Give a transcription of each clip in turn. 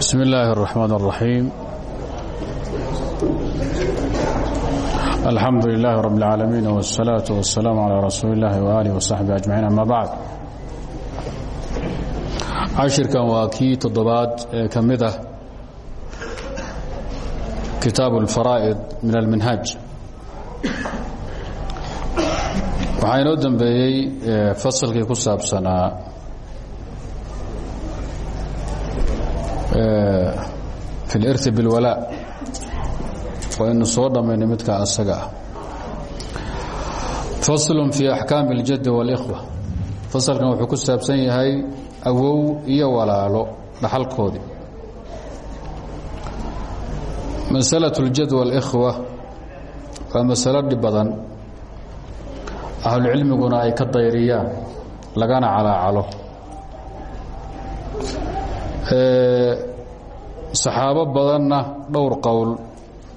بسم الله الرحمن الرحيم الحمد لله رب العالمين والصلاة والسلام على رسول الله وآله وصحبه أجمعين أما بعد cashirkan waa kii toddobaad ee ka mid ah kitaabu اlfaraa'id min alminhaaj waxaa inoo dambeeyey fasalkii ku saabsanaa fi اlirti biاlwalaa waynu soo dhammaynay midka asaga ah faslu fi axkaami اljaddi wاlإkhwa fasalkan wuxuu ku saabsan yahay awow iyo walaalo dhaxalkoodii masalaة اljad wاlإkhwa waa masalo dhib badan ahlucilmiguna ay ka dayriyaan lagana calaacalo saxaabo badanna dhowr qowl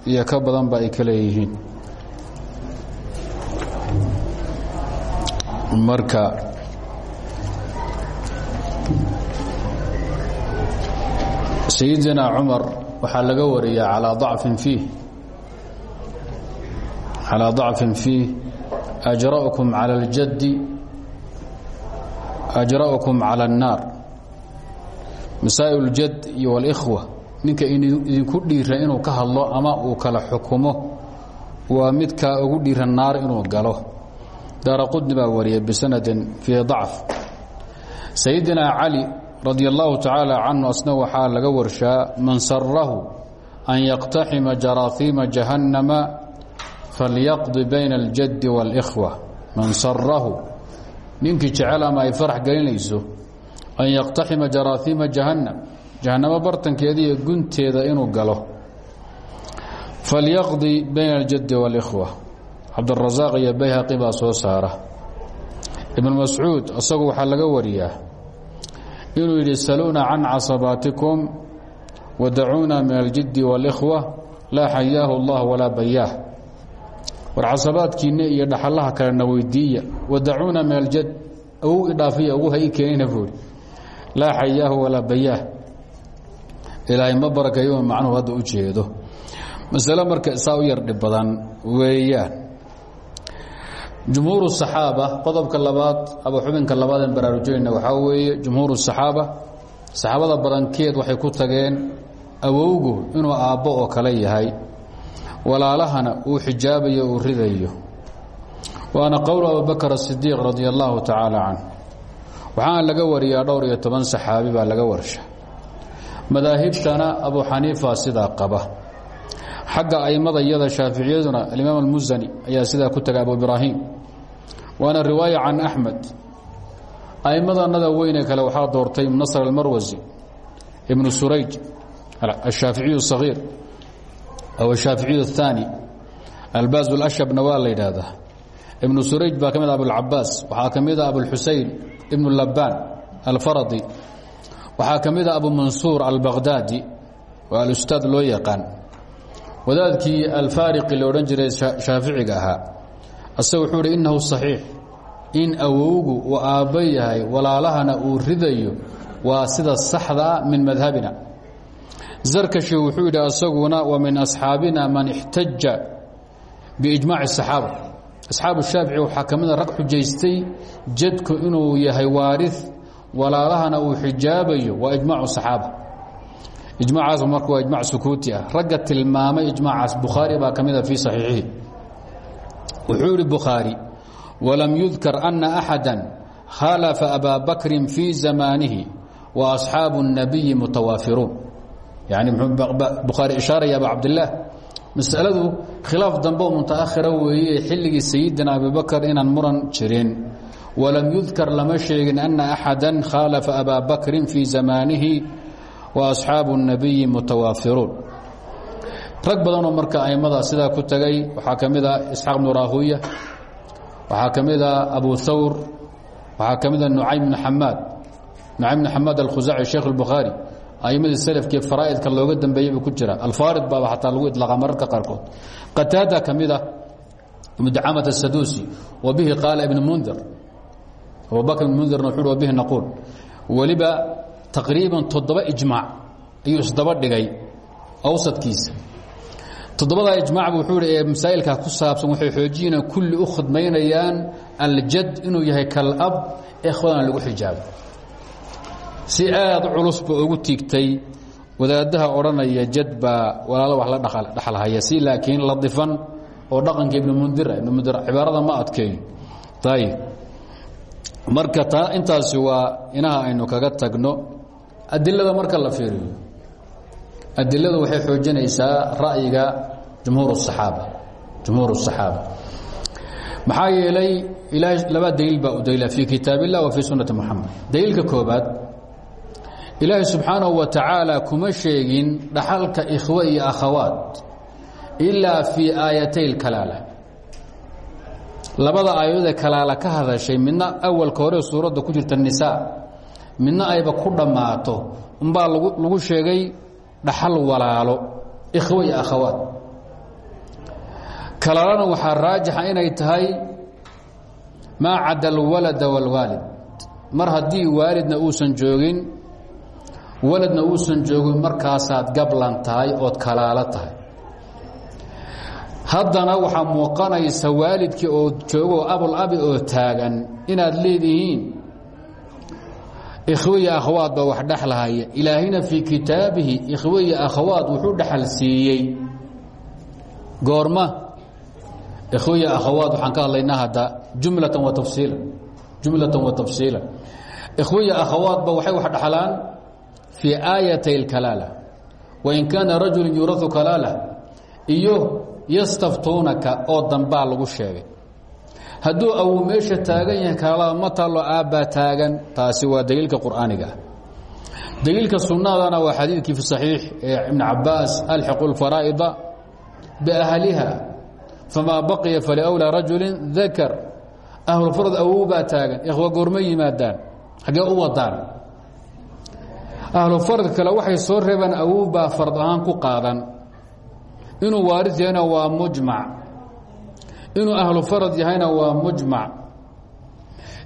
iyo ka badanba ay ka leeyihiin marka sayidina cumar waxaa laga wariyaa alaa dacfin fiih calىa ضacfin fiih ajra'ukum calى اljaddi ajra'ukum calى الnaar masaa'il اljad iyo wاlإkhwa ninka idinku dhiira inuu ka hadlo ama uu kala xukumo waa midkaa ugu dhiira naar inuu galo daara qudni baa wariyay bisanadin fii ضacf sayidina cali radi allahu tacaala canhu asna waxaa laga warshaa man sarahu an yaqtaxima jaraahiima jahannama falyaqdi bayna اljaddi wاlإkhwa man sarahu ninkii jecel ama ay farax gelinayso an yaqtaxima jaraahiima jahannam jahannamo bartankeeda iyo gunteeda inuu galo falyaqdi bayna اljaddi wاlإkhwa cabdالrasaaq iyo bayhaqi baa soo saara ibn mascuud isagu waxaa laga wariyaa inuu yidhi saluuna can casabaatikum wadacuuna min aljiddi wاlإkhwa laa xayaahu اllah walaa bayaah war casabaadkiinna iyo dhaxallaha kalena weydiiya wadacuuna min aljad awow idhaafiya ugu ha ii keenina buuri laa xayaahu walaa bayaah ilaahay ma barakeeyo macnuhu hadda u jeedo. Masale marka saa u yardhib badan weeyaan. Jumhuur saxaaba qodobka labaad aba xubinka labaadeen baraarujinayna waxaa weeye jumhuur saxaaba saxaabada badankeed waxay ku tageen awowgu inuu aabbo oo kale yahay walaalahana uu xijaabayo uu ridayo. Waana qowl abubakr asidiiq radi allaahu tacaala canh waxaana laga wariyaa dhowr iyo toban saxaabi baa laga warsha madaahibtana abu xaniifa sidaa qaba. Xagga aimada iyada shaaficiyaduna alimaam almusani ayaa sidaa ku taga abu ibraahim. Waana riwaaya can axmed aimadanada weyne kale waxaa doortay nasr almarwasi ibnu surayj ashaaficiyu sagiir aw ashaaficiyu aلthaani albaaz اlashabna waa la yidhaahdaa. Ibnu surayj baa ka mid a abulcabaas waxaa ka mid a abulxusein ibnu labaan alfaradi waxaa kamida a ah abu mansuur albaqdaadi oo alustaad loo yaqaan. Wadaadkii alfaariqi la jiray shaaficiga ahaa. Ase wuxuu hi innahu saxiix. In awowgu uu aabbo yahay walaalahana uu ridayo waa sida saxda a min madhabina. Zarkashi wuxuu yidhi asaguna wa min asxaabina man ixtaja biijmaaci asaxaaba asxaabu shaafici waxaa ka mid a rag xujaystay jadku inuu yahay waaris walaalahana uu xijaabayo waa ijmac saxaaba. Ijmacaas marka waa ijmac sukuuti ah. Ragga tilmaamay ijmacaas bukhaari baa ka mid a fii saxiixihi wuxuu ihi bukhaari walam yudkar ana axada khalafa abaa bakrin fii zamaanihi wa asxaabu الnabiyi mutawaafiruun. Yani muxuu bukhaari ishaaraya aba masaladu khilaaf dambe mutaakhira weeye xilligii sayidina abi bakr inaan muran jirin walam yudkar lama sheegin ana axada khalafa abaa bakrin fii zamaanihi وأصxaabu النabiyi mutawaafiruun rag badanoo marka aimada sidaa ku tagay waxaa ka mid a isxaaq bnu rahuya waxaa ka mid a abu hawr waxaa ka mid a nucaym bn xamaad nucaym bn xamaad alkhuzaci sheikh الbukhaari aimadii slafkii faraa'idka looga dambeeyey buu ku jira alfaarid baaba xataa lagu iطlaaqa mararka qaarkood qataada ka mid a ibnu dacamat الsadusi wa bihi qaala ibn mundir abubakr ibn mundirna wuxu wa bihi naquul. Weliba taqriiban toddoba ijmaac ayuu isdaba dhigay awsadkiisa. Toddobadaa ijmacba wuxuu hi ee masaa'ilkaa ku saabsan waxay xoojiyina kulli u khidmaynayaan aljad inuu yahay kalab ee khwadana lagu xijaabo. Si aad culusba ugu tiigtay wadaadaha odhanaya jad baa walaalo wax la dhaxalhaya si laakiin ladifan oo dhaqanka ibnu mundira ibnu mundir cibaarada ma adkeeyo ayib marka taa intaasi waa inaha aynu kaga tagno adilada marka la fiiriyo adiladu waxay xoojinaysaa ra'yiga jumhuur الصaxaaba jumhuur الصaxaaba maxaa yeelay ilaahay laba daliil baa u daliila fii kitaab الlah wa fii sunati moxamed daliilka koobaad ilaahay subxaanahu wa tacaala kuma sheegin dhaxalka ikhwe iyo akhawaat ilaa fii aayatay اlkalaala labada aayadoodee kalaala ka hadashay midna awalka hore suuradda ku jirta nisaa midna ayba ku dhammaato. Unbaa lagu sheegay dhaxal walaalo. Ikhwe iyo akhawaat kalaalana waxaa raajixa inay tahay maa cadda alwalada wاlwaalid mar haddii waalidna uusan joogin waladna uusan joogin markaasaad gablan tahay ood kalaalo tahay haddana waxaa muuqanaysa waalidkii oo joogoo abulabi oo taagan. Inaad leedihiin. Ikhwiya akhawaad baa wax dhexlahaya ilaahayna fii kitaabihi ikhwiya akhawaad wuxuu dhexal siiyey. Goorma ikhwiya akhawaad waxaan ka hadlaynaa hadda jumlatan wa tafsiila jumlatan wa tafsiila ikhwiya akhawaadba waxay wax dhexlaan fii aayatay اlkalaala wain kaana rajulu yurau kalaala iyo yastaftuunaka oo dambaa lagu sheegay. Hadduu awow meesha taagan yahay kalaalada ma taallo aabbaa taagan taasi waa daliilka qur'aaniga. Ah daliilka sunnadana waa xadiidkii fi saxiix ee ibn cabaas alxiqu اlfaraa'ida biahliha famaa baqiya faliwlaa rajuli dakar ahlulfarad awow baa taagan ikhwa goorma yimaadaan xaggee u wadaan ahlu farad kale waxay soo reebaan awow baa fard ahaan ku qaadan inuu waaris yahayna waa mujmac. Inuu ahlu farad yahayna waa mujmac.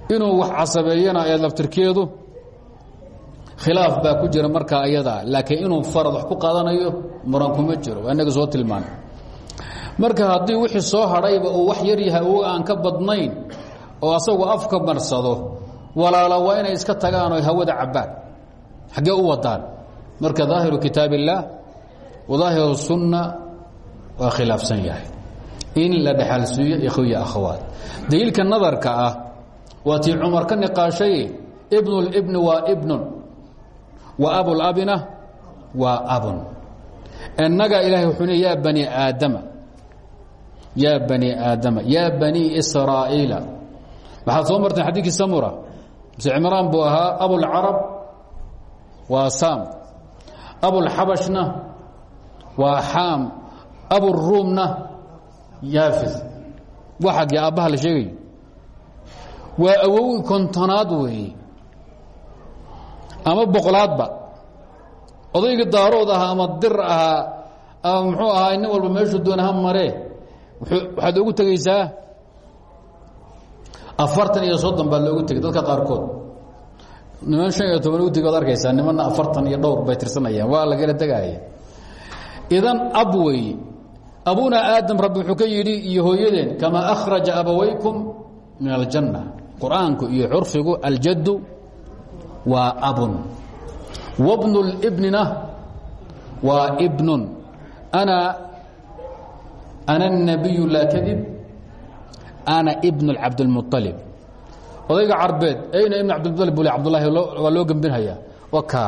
Inuu wax casabeeyana ee laftirkeedu khilaaf baa ku jira markaa ayadaa laakiin inuu farad ku qaadanayo muran kuma jiro waa soo tilmaana marka haddii wixii soo hadhayba uu wax yar yahay awow aan ka badnayn oo asagu afka marsado walaala waa inay iska tagaan oo hawada cabbaan xaggee u wadaan. Marka daahiru kitaab wadaahiru sunna waa khilaafsan yahay. In la dhexalsiiyo ikhwiya akhawaat daliilka nadarka ah waa tii cumar ka niqaashay ibnulibni waa ibnun wa abulabina waa abun. Innaga ilahay wuxuu le bani aadama yaa bani aadama yaa bani israa'iila. Waxaad soo marteen xadiidkii samura. Mise cimraan buu ahaa abulcarab waa saam abulxabashna waa xaam aburuumna yaafis waa xaggii aabbaha la sheegayo waa awowi kontonaad weeye ama boqolaadba. Odaygii daarood ahaa ama dir ahaa ama muxuu ahaa nin walba meeshuu doona ha maree waxaad ogu tegaysaa afartan iyo soddon baa loogu tegay dadka qaarkood. Niman iyo toban tegi ad arkaysaa nimanna afartan iyo dhowr bay tirsanayaan waa lagala tegaaya idan ab abuna aadam rabi wuxuu ka yidhi iyo hooyadeen kama akhraja abawaykum min aljanna qur'aanku iyo curfigu aljaddu waa abun. Wabnu lbnina waa bnun ana ana nabiyu laa kadib ana ibn cabdilmualib odayga carbeed ayna ibn cabdilmualib bule cabdulahi waa loo gembinhayaa waka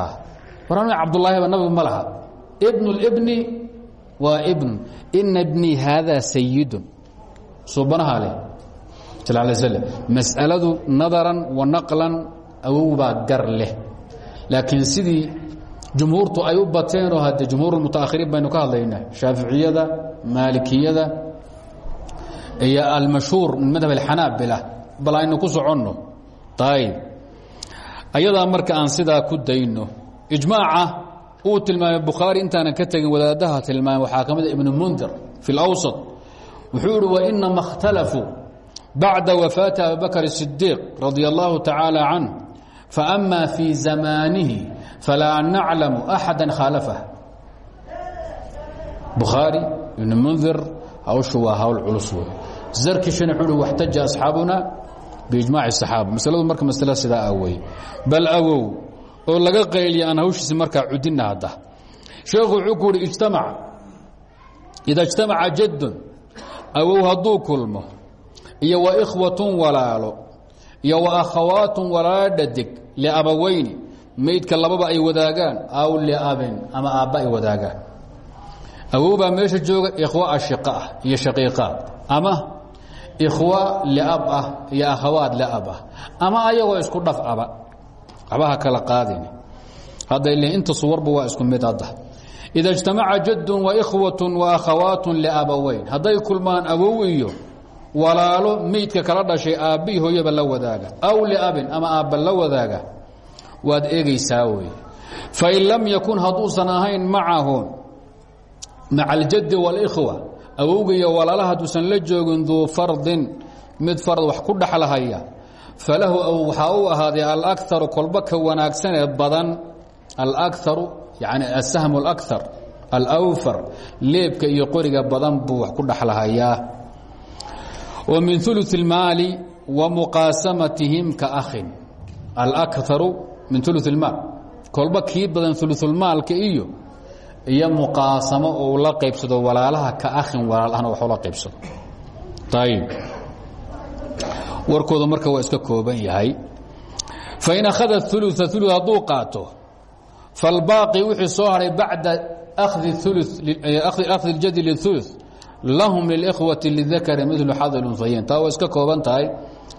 war anu cabdulaahiba nabigu ma laha. Ibnu lbni waa ibn. Ina bnii haada sayidun suubanaha leh. Sal lay slm mas'aladu nadaran wa naqlan awow baa gar leh. Laakiin sidii jumhuurtu ay u bateenoo hadde baynu ka hadlaynaa shaaficiyada maalikiyada iyo almashhuur min madhab alxanaabila bal aynu ku soconno. Ayb ayadaa marka aan sidaa ku dayno ijmaaca uu tilmaamay bukhaari intaanan ka tegin wadaadaha tilmaamay waxaa ka mid a ibnu mundir fi اlawsط wuxuu ihi wainama اkhtalafuu bacda wafaati abi bakr الصidiiq radia اllahu tacaala canh faama fii zamaanihi falaa naclamu axada khaalafah bukhaari ibn mundir hawshu waa hawl culus wey zarkishina wuxuu uhi waxtaja asxaabuna biijmaaci الصaxaaba masaladu marka masale sidaa ah wey bal awow oo laga qayliya aan hawshiisi markaa cudina hadda. Sheekhu wuxuu ku uhi ijtamac. Ida اجtamaca jaddun awow hadduu kulmo iyo wa ikhwatun walaalo iyo wa akhawaatun walaalo dhadig liabaweyni maydka lababa ay wadaagaan aw liabin ama aabba ay wadaagaan. Awow baa meesha jooga ikhwa ashiqa ah iyo shaqiiqaad ama ikhwa liab ah iyo akhawaad liab ah ama ayagoo isku dhafcaba waxbaha kala qaadin hadda il inta suwarba waa isku mid hadda ida اجtamaca jaddun waikhwat waakhawaat liabaweyn hadday kulmaan awow iyo walaalo meydka kala dhashay aabbii hooyaba la wadaaga aw liabin ama aabba la wadaaga waad eegaysaa wey fain lam yakun hadduusan ahayn macahum maca aljaddi wاlkhwa awowga iyo walaalaha hadduusan la joogin duu fardin mid fard wax ku dhexlahaya falahu waxaa u ahaaday alakaru kolba ka wanaagsanee badan alakaru yani asahm اlakar alawfar leebka iyo qoriga badan buu wax ku dhexlahayaa wa min ulu اmaali wa muqaasamatihim ka akhin alakaru min ulu اmaal kolba kii badan uluulmaalka iyo iyo muqaasamo ou la qaybsado walaalaha ka akhin walaalahna wax la qaybsado ayb warkooda marka waa iska kooban yahay. Fain akhada ulu ulu hadduu qaato falbaaqi wixii soo haray bacda akhdi اljadi liulu lahum lilkhwati lidakari milu xad lunhayeyn taa iska kooban tahay.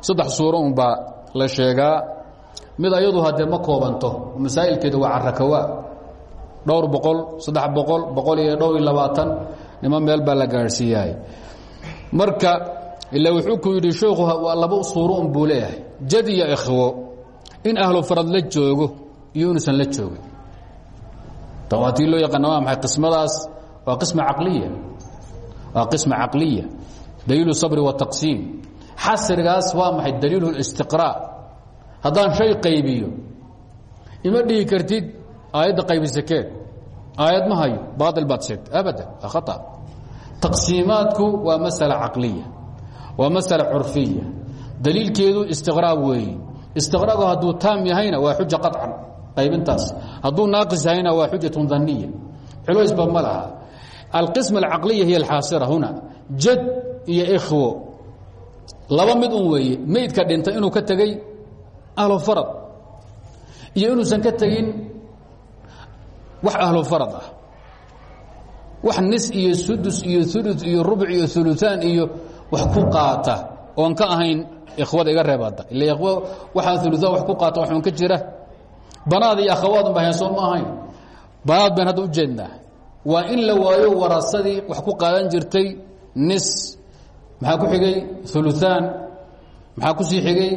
Saddex suuro unbaa la sheegaa. Mid ayadu hadee ma koobanto masaa'ilkeeda waa carakawaa dhowr boqol saddex boqol boqol iyo dhowr iyo nimo meel baa la gaadhsiiyahay marka ila wuxuu ku yidhi sheekhu waa laba suuro un buu leeyahay. Jad iyo ikhwo in ahlu farad la joogo iyo inuusan la joogin. Tawaatii loo yaqaana waa maxay qismadaas? Waa qisma caqliya. Waa qisma caqliya. Daliilu sabri wataqsiim xasrigaas waa maxay daliilu اlistiqraa haddaan shay qaybiyo ima dhihi kartid aayadda qaybisakeed aayad ma hayo baail baad sheegtay abadan waa khaa taqsiimaadku waa masala caqliya waa masala curfiya. Daliilkeedu istiqraab weeye istiqraagu hadduu taam yahayna waa xuja qaطcan qaybintaas. Hadduu naaqis yahayna waa xujatun daniya culoysba ma laha. Alqism alcaqliya hiy alxaasira huna. Jad iyo ikhwo. Laba mid un weeye. Meydka dhintay inuu ka tegey ahlu farad. Iyo inuusan ka tegin wax ahlu farad ah. Wax nis iyo sudus iyo ulu iyo rubuc iyo uluaan iyo wax ku qaata oon ka ahayn ikhwada iga reebada ila ikhw waxaan uluaan wax ku qaata waxun ka jira. Banaad iyo akhawaadun ba heensoo ma ahayn. Banaad baan hadda u jeednaa waa in la waayo warasadii wax ku qaadan jirtay nis. Maxaa ku xigay? Uluaan maxaa ku sii xigay?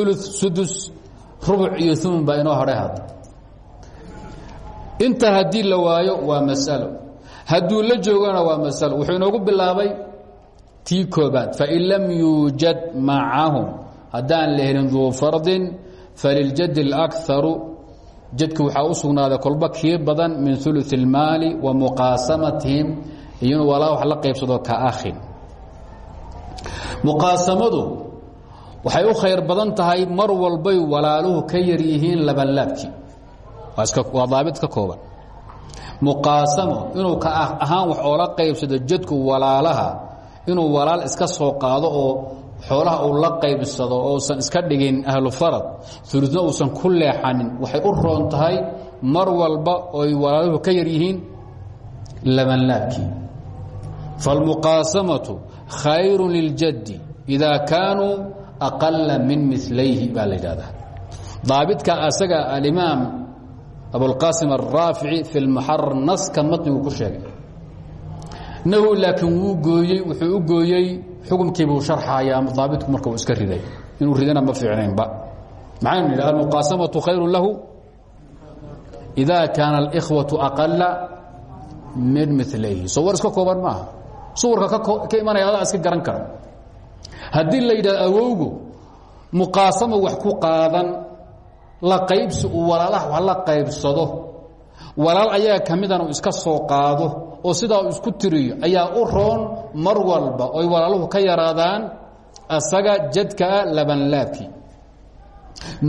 Ulu sudus rubuc iyo umun baa inoo hadhay hadda. Inta haddii la waayo waa masalo hadduu la joogana waa masalo wuxuu inoogu bilaabay tii koobaad. Fain lam yuujad macahum haddaan la helin duu fardin faliljadi اlakaru jadki waxaa u sugnaaday kolba kii badan min ulu اlmaali wa muqaasamatihim. Iyo walaa wax la qaybsado ka ahin muqaasamadu waxay u khayr badan tahay mar walbay walaaluhu ka yaryihiin labanlaabkii waa daabit ka kooban muqaasamo inuu ka ahaan wax oola qaybsado jadku walaalaha inuu walaal iska soo qaado oo xoolaha uu la qaybsado ousan iska dhigin ahlu farad uluna uusan ku leexanin waxay u roon tahay mar walba oy walaaluhu ka yar yihiin labanlaabkii falmuqaasamatu khayru liljaddi idaa kaanuu aqala min milayhi baa la yidhahdaa daabidka asaga alimaam abulqaasim araafici fi lmuxarar naska matnigu ku sheegay. Nahu laakiin wuu gooyey wuxuu u gooyey xukumkiibuu sharxayaa daabitku marka uu iska riday. Inuu ridana ma fiicnaynba. Maxaynu nidhi almuqaasamatu khayru lahu ida kaana اlkhwaةu aqala min milayhi so war iska kooban maaha. Suwarka ka imanaya adaa iska garan kara. Haddii la yidhahdo awowgu muqaasamo wax ku qaadan la qaybsi uu walaalaha wax la qaybsado. Walaal ayaga ka midan uu iska soo qaado oo sidaa uu isku tiriyo ayaa u roon mar walba oy walaaluhu ka yaraadaan asaga jadkaa labanlaabkii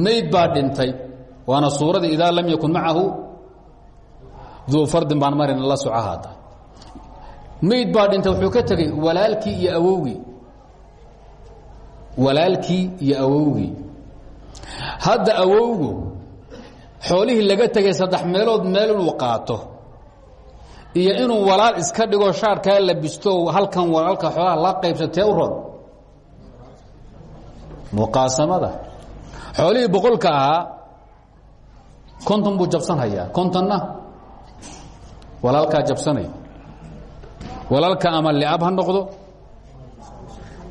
mayd baa dhintay waana suuradii idaa lam yakun macahu duu fardin baan marin la soco haata mayd baa dhintay wuxuu ka tegey walaalkii iyo awowgii. Walaalkii iyo awowgii hadda awowgu xoolihii laga tegay saddex meelood meel inuu qaato iyo inuu walaal iska dhigo shaarkaa labisto halkan walaalka xoolaha la qaybsatee u ron muqaasamada xoolihii boqolka ahaa konton buu jabsanhayaa. Kontonna walaalkaa jabsanaya walaalka ama liab ha noqdo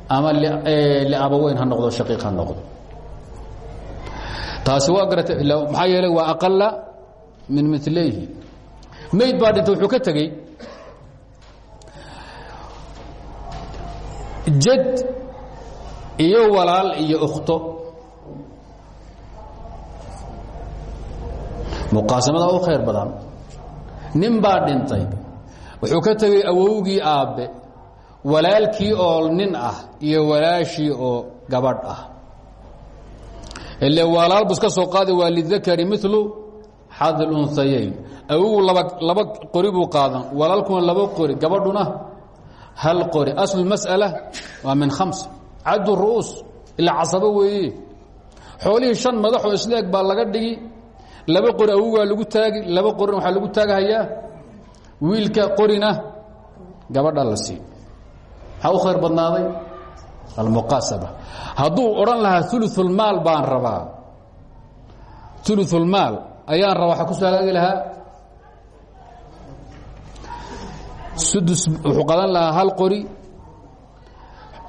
ama liabaweyn ha noqdo shaqiiq ha noqdo taasi waa garata maxaa yeelay waa aqala min milayhi mayd baa dhintay wuxuu ka tegey jad iyo walaal iyo ukhto. Muqaasamada u khayr badan nin baa dhintay wuxuu ka tegey awowgii aabbe walaalkii oo nin ah iyo walaashii oo gabadh ah ile walaalbu iska soo qaadi waa lidakari milu xadi lunhayayn awogu laba qori buu qaadan. Walaalkuna laba qori gabadhuna hal qori. Aslu mas'ala waa min khams. Caddu ru'uus ilaa casabo weeye xoolihii shan madaxoo isleeg baa laga dhigi. Laba qori awogaa lagu taagi laba qorina waxaa lagu taaghayaa wiilka qorina gabadha la sii maxaa u khayr badnaaday almuqaasaba hadduu odhan lahaa uluulmaal baan rabaa. Uluulmaal ayaan rabaa waxaa ku soo hagaagi lahaa. Sudus wuxuu qadan lahaa hal qori.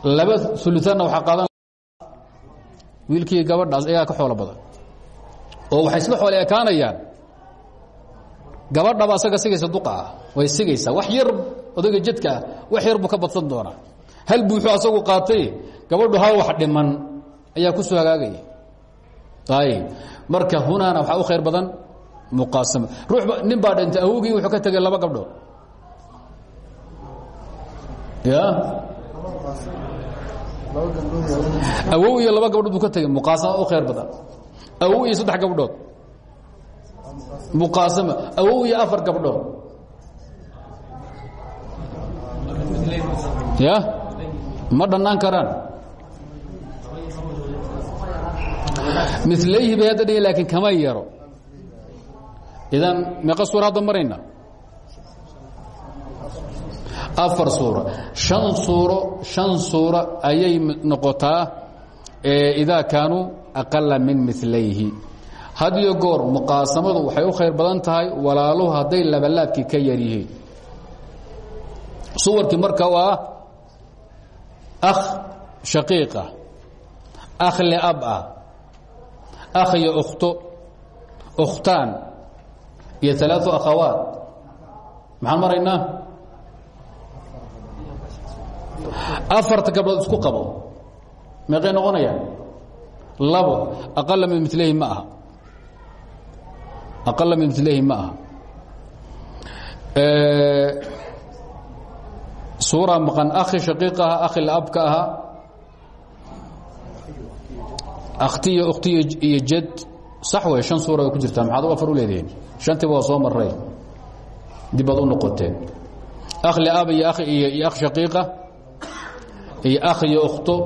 Laba uluanna waxaa qadan wiilkii gabadhaas ayaa ka xoolo badan. Oo waxay isla xoole ekaanayaan. Gabadhaba asaga sigaysa duqa ah way sigaysaa. Wax yar odayga jadka ah wax yar buu ka badsan doonaa hal buuxu asagu qaatay? Gabadhu hal wax dhiman ayaa ku soo hagaagaya ayb marka hunaana waxaa u khayr badan muqaasama. Ruux nin baa dhintay awogii wuxuu ka tegay laba gabdhood ya? Awow iyo laba gabdhood ka tegay muqaasama u khayr badan. Awow iyo saddex gabdhood. Muqaasama. Awow iyo afar gabdhood. Ya ma dhannaan karaan? Milayhi bay hadda dhigi laakiin kama yaro idan meeqa suura hadda marayna? Afar suuro shan suuro shan suuro ayay noqotaa idaa kaanuu aqala min milayhi had iyo goor muqaasamadu waxay u khayr badan tahay walaaluhu hadday labalaabkii ka yar yihiin. Suwarkii marka ah akh shaqiiqah akh liab ah akh iyo ukhto ukhtaan iyo alaau akhawaat maxaan maraynaa afarta gabdhood isku qabo meeqay noqonayaan labo aqala min milayhi ma aha aqala min milayhi ma aha suura maqan akhi shaqiiqa aha akhi laabka ahaa akhtiyo ukhtiyo iyo jad. Sax wey shan suura way ku jirtaa. Maxaad u afar u leedihiin? Shantiiba waa soo maray dib baad u noqoteen. Akh liab iyo iyo akh shaqiiqa iyo akh iyo ukhto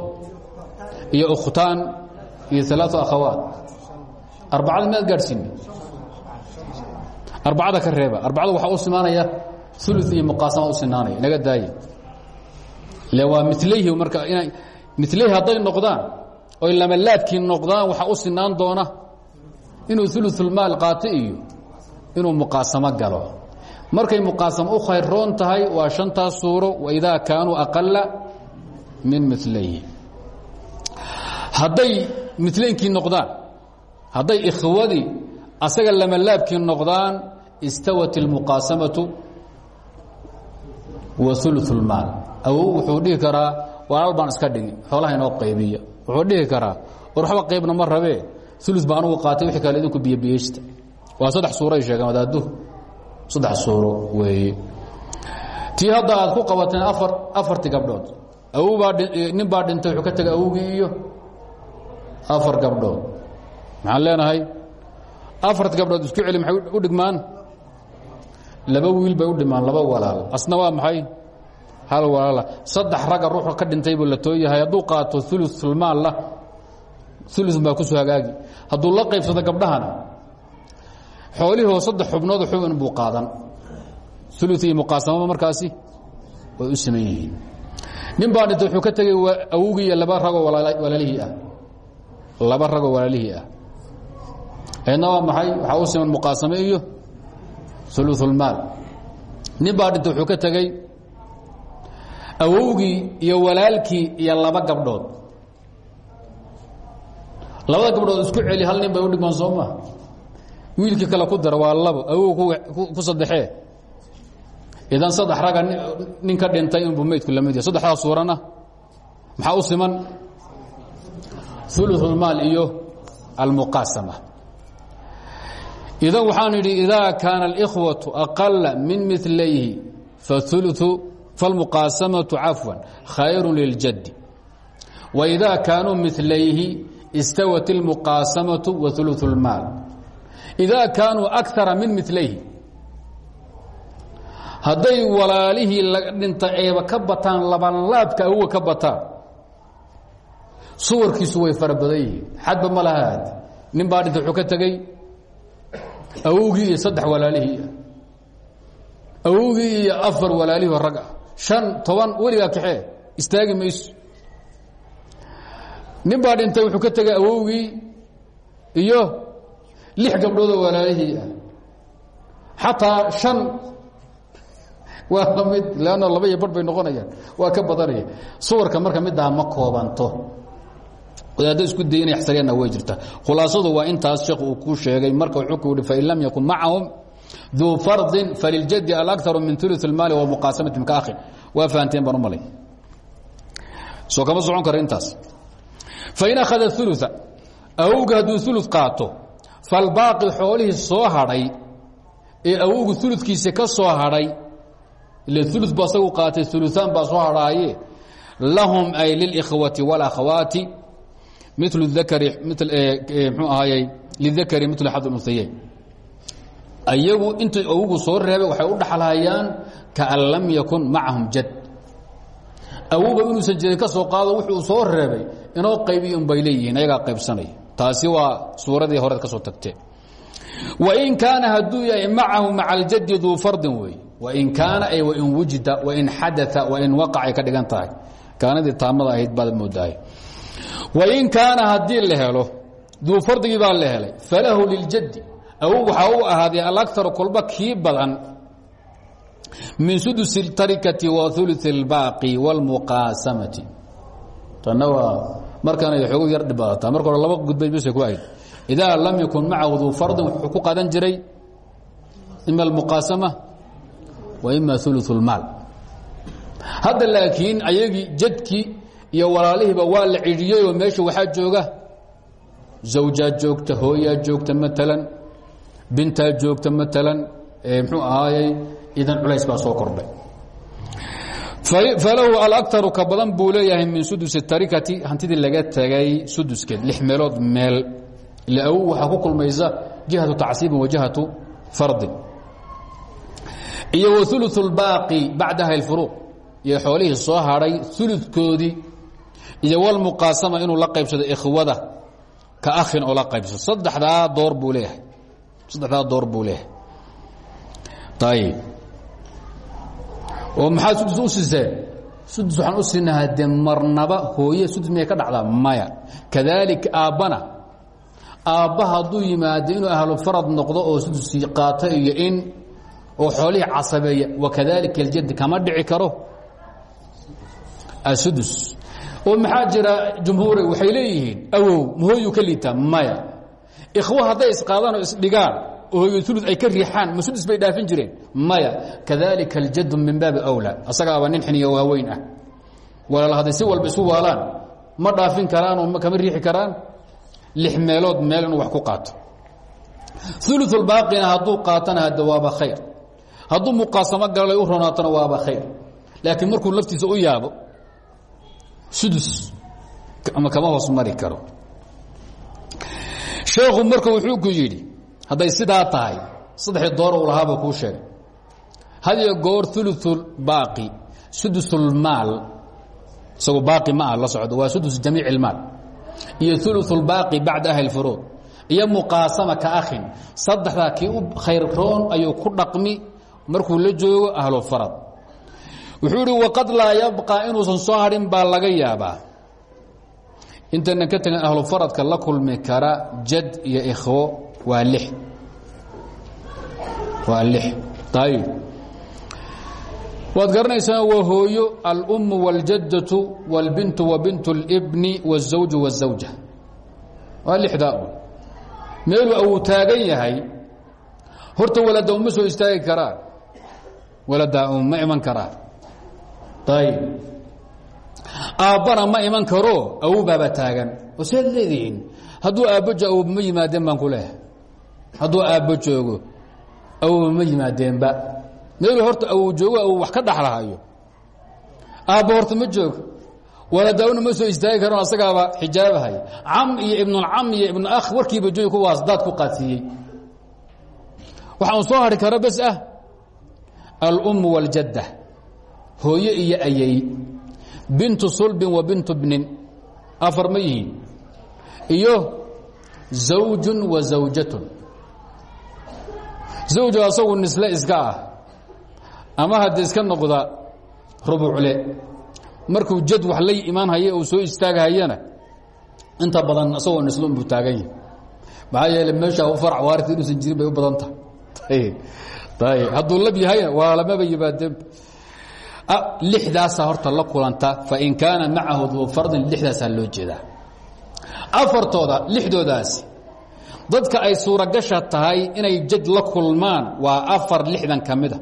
iyo ukhtaan iyo alaau akhawaat. Arbacada miyaad gaadhsiina arbacada ka reeba. Arbacada waxaa u sinaanaya ulu iyo muqaasama u sinaanaya naga daaya le waa marka ina milayhi hadday noqdaan oy lamalaadkii noqdaan waxaa u sinaan doona inuu uluulmaal qaato iyo inuu muqaasamo galo. Markay muqaasamo u khayroon tahay waa shantaas suuro waidaa kaanuu aqala min milayhi hadday milaynkii noqdaan hadday ikhwadii asaga lamalaabkii noqdaan istawat اlmuqaasamatu wa ulu maal. Awow wuxuu dhihi karaa walaal baan iska dhigi xoolaha inoo qaybiya wuxuu dhihi karaa war qaybna ma rabee ulu baa anugu qaatay wixii kale idinku biyobiyeysta waa saddex suuray sheegeen wadaaddu saddex suuro weeye. Tii hadda aad ku qabateen afar afartii gabdhood. Awobaa nin baa dhintay wuxuu ka tegay awogii iyo afar gabdhood. Maxaan leenahay? Afarta gabdhood isku celi u dhigmaan laba wiil bay u dhimaan laba walaal. Asna waa maxay? Hal walaala. Saddex ragga ruuxu ka dhintay buu la tooyahay hadduu qaato ulusulmaalla ulu baa ku soo hagaagi. Hadduu la qaybsado gabdhahana xoolihoo saddex xubnood xubin buu qaadan. Ulu iyo muqaasamaba markaasi way u siman yihiin. Nin baa dhintay wuxuu ka tegey awogii iyo laba ragoo walaalihii ah. Laba ragoo walaalihii ah. Eedna waa maxay? Waxaa u siman muqaasame iyo uluulmaal nin baa dhintay ka tegey awowgii iyo walaalkii iyo laba gabdhood. Labada gabdhood isku celi hal nin bay u dhigmaan soo maa wiilkii ku dara waa awow ku saddexee. Idan saddex ragga nin ka dhintay inbuu meydku la mid saddexdaa suurana maxaa u siman? Uluulmaal iyo almuqaasama idan waxaan idhi idaa kaana اlإkhwaةu aqala min milayhi faulu falmuqaasamatu cafwan khayru liljaddi wإida kaanuu milayhi istawat اlmuqaasamatu wa uluث اlmaal إida kaanuu akara min milayhi hadday walaalihii la dhinta eeba ka bataan labanlaabka awoga ka bataan suwarkiisu way fara badan yihiin xadba ma lahaad nin baa dhinta wuxuu ka tegey awowgii iyo saddex walaalihii awowgii iyo afar walaalihii rag ah. Shan toban weligaa kaxee istaagi mayso. Nin baa dhintay wuxuu ka tegay awowgii iyo lix gabdhoodoo walaalihii ah. Xataa shan waa la mid leanno laba iyo barh bay noqonayaan waa ka badanaya. Suwarka marka middaa ma koobanto wadaadda isku daya inay xsariyana way jirta. Khulaasadu waa intaas sheekh uu ku sheegay marka wuxuu ku yihi fain lam yakun macahum duu fardin faliljadi alaktaru min ulu اlmaali wa muqaasamati ka akhin waa fahanteen baan u malay. Soo kama socon kara intaas. Fain akhada ulua awowga hadduu ulu qaato falbaaqi xoolihii soo hadhay ee awowgu uludkiisa ka soo hadhay ile ulu ba asagu qaatay uluaan baa soo hadhaaye lahum ay lilkhwati wاlakhawaati mil akri mxuu ahaayey lidakari mil xad unhayeyn ayagu intuu awogu soo reebay waxay u dhaxlhayaan kaan lam yakun macahum jad awowba inuusan jirin ka soo qaado wuxuu soo reebay inoo qaybiy un bay leeyihiin taasi waa suuradii horeed ka soo tagtee. Wain kaana hadduu yahay macahu maca aljadi duu fardin wey. Wain kaana ay wain wujida wain xadaa wain waqacay ka dhigan tahay. Taamada ahayd baad moodahay wain kaana haddii la helo duu fardigii baa la helay falahu liljaddi awow waxaa u ahaaday alaktar kolba kii badan min sudus اtarikati wa ulu اlbaaqi wاlmuqaasamati tanna waa markanay xoogu yar dhibadataa marka hore laba gudbay bese ku ahayd idaa lam yakun macahu duu fardin wuxuu ku qadan jiray ima almuqaasama wa ima ulu اlmaal hadda laakiin ayagii jadkii iyo walaalihiiba waa la cidhiyeyoo meesha waxaa jooga. Zawjaa joogta hooyaa joogta maalan bintaa joogta maalan mxuu ahaayey idan culays baa soo kordhay. Falahu alaktaru ka badan buu min sudus tarikati hantidii laga tegay suduskeed lix meelood meel. Law waxaa ku kulmaysa jihatu tacsiibin wa jihatu fardin iyo wa ulu اlbaaqi bacdaha اlfuruuq iyo xoolihii soo hadhay uludkoodii iyo wlmuqaasama inuu la qaybsado ikhwada ka akhin oo la qaybsado. Saddexdaa door buu leeyahay. Door buu leeyahay. Oo maxaad sudus u siiseen sudus waxaan u siinahaa de marnaba hooye. Sudus miyay maya. Kadaalika aabbana aabba hadduu yimaado inuu ahlu farad noqdo oo sudus qaato iyo in oo xoolihii casabeeya wakadalika aljadi kama dhici karo. Asudus oo maxaa jira jumhuure waxay leeyihiin awow mahooyuu ka liitaa maya. Ikhwo hadday isqaadaan oo isdhigaan oo ulu ay ka riixaan ma sudus bay dhaafin jireen maya. Kadalika aljadu min baabi awlaa asagaaba nin xiniyo waaweyn ah. Walaal hadday si walba isu waalaan ma dhaafin karaan oo kama riixi karaan lix meelood meel inuu wax ku qaato. Uluulbaaqina hadduu qaatana hadda waaba khayr. Hadduu muqaasamo galay u ronaatona waaba khayr. Laakiin markuu laftiisa u yaabo sudus. Ama kama hoos mari karo. Sheekhu marka wuxuu ku yidhi hadday sidaa tahay saddexii door u lahaaba kuu sheegay. Had iyo goor uluul baaqi sudusulmaal isagu baaqi ma ah la socdo waa sudus jamiic ilmaal iyo uluulbaaqi bacda ahli furuud iyo muqaasama ka akhin saddexdaa kii u khayrroon ayuu ku dhaqmi markuu la joogo ahlufarad wuxuu idhi waqad laa yabqa inuusan soo hadhin baa laga yaabaa intaynan ka tegin ahlufaradka la kulmi kara jad iyo ikhwo waa lix waa lix ayib waad garanaysaa waa hooyo alummu wاljaddatu wاlbintu wa bint اlbni wالزawju wالزawja waa lixdaa un meeluu awuu taagan yahay horta waladaum ma soo istaagi karaan waladaum ma iman karaan ayib aabbana ma iman karo awowbaaba taagan. Oo sead leedihiin? Hadduu aabbo jo awob ma yimaadeen baan ku leehay hadduu aabbo joogo awoba ma yimaadeenba. Meeluu horta awow joogo awow wax ka dhaxlahayo aabbo horta ma joogo. Waladaawna ma soo istaagi karan asagaaba xijaabahay cam iyo ibnulcam iyo ibnu akh warkiiba joogi kuwaas daad ku qaadsiiyey. Waxaan soo hari kara bes ah. Alummu waاljadda hooye iyo ayay. Bintu sulbin wa bintu bnin afar iyo zawjun wa zawjatun. Zawju asagu nisle iska ah. Ama haddii iska noqda rubucle. Markuu jad wax la imaan haya uu soo istaaghayana inta badan asagoo nislo unbuu taagan yahi maxaa meesha farac waarit inuusan jirin u badan tahay. Hadduu lab yahayna waa lamaba yimaadeen lixdaasaa horta la kulanta fain kaana macahu duu fardin lixdaasaa loo jeedaa afartooda lixdoodaasi dadka ay suuragasha tahay inay jad la kulmaan waa afar lixdan ka mida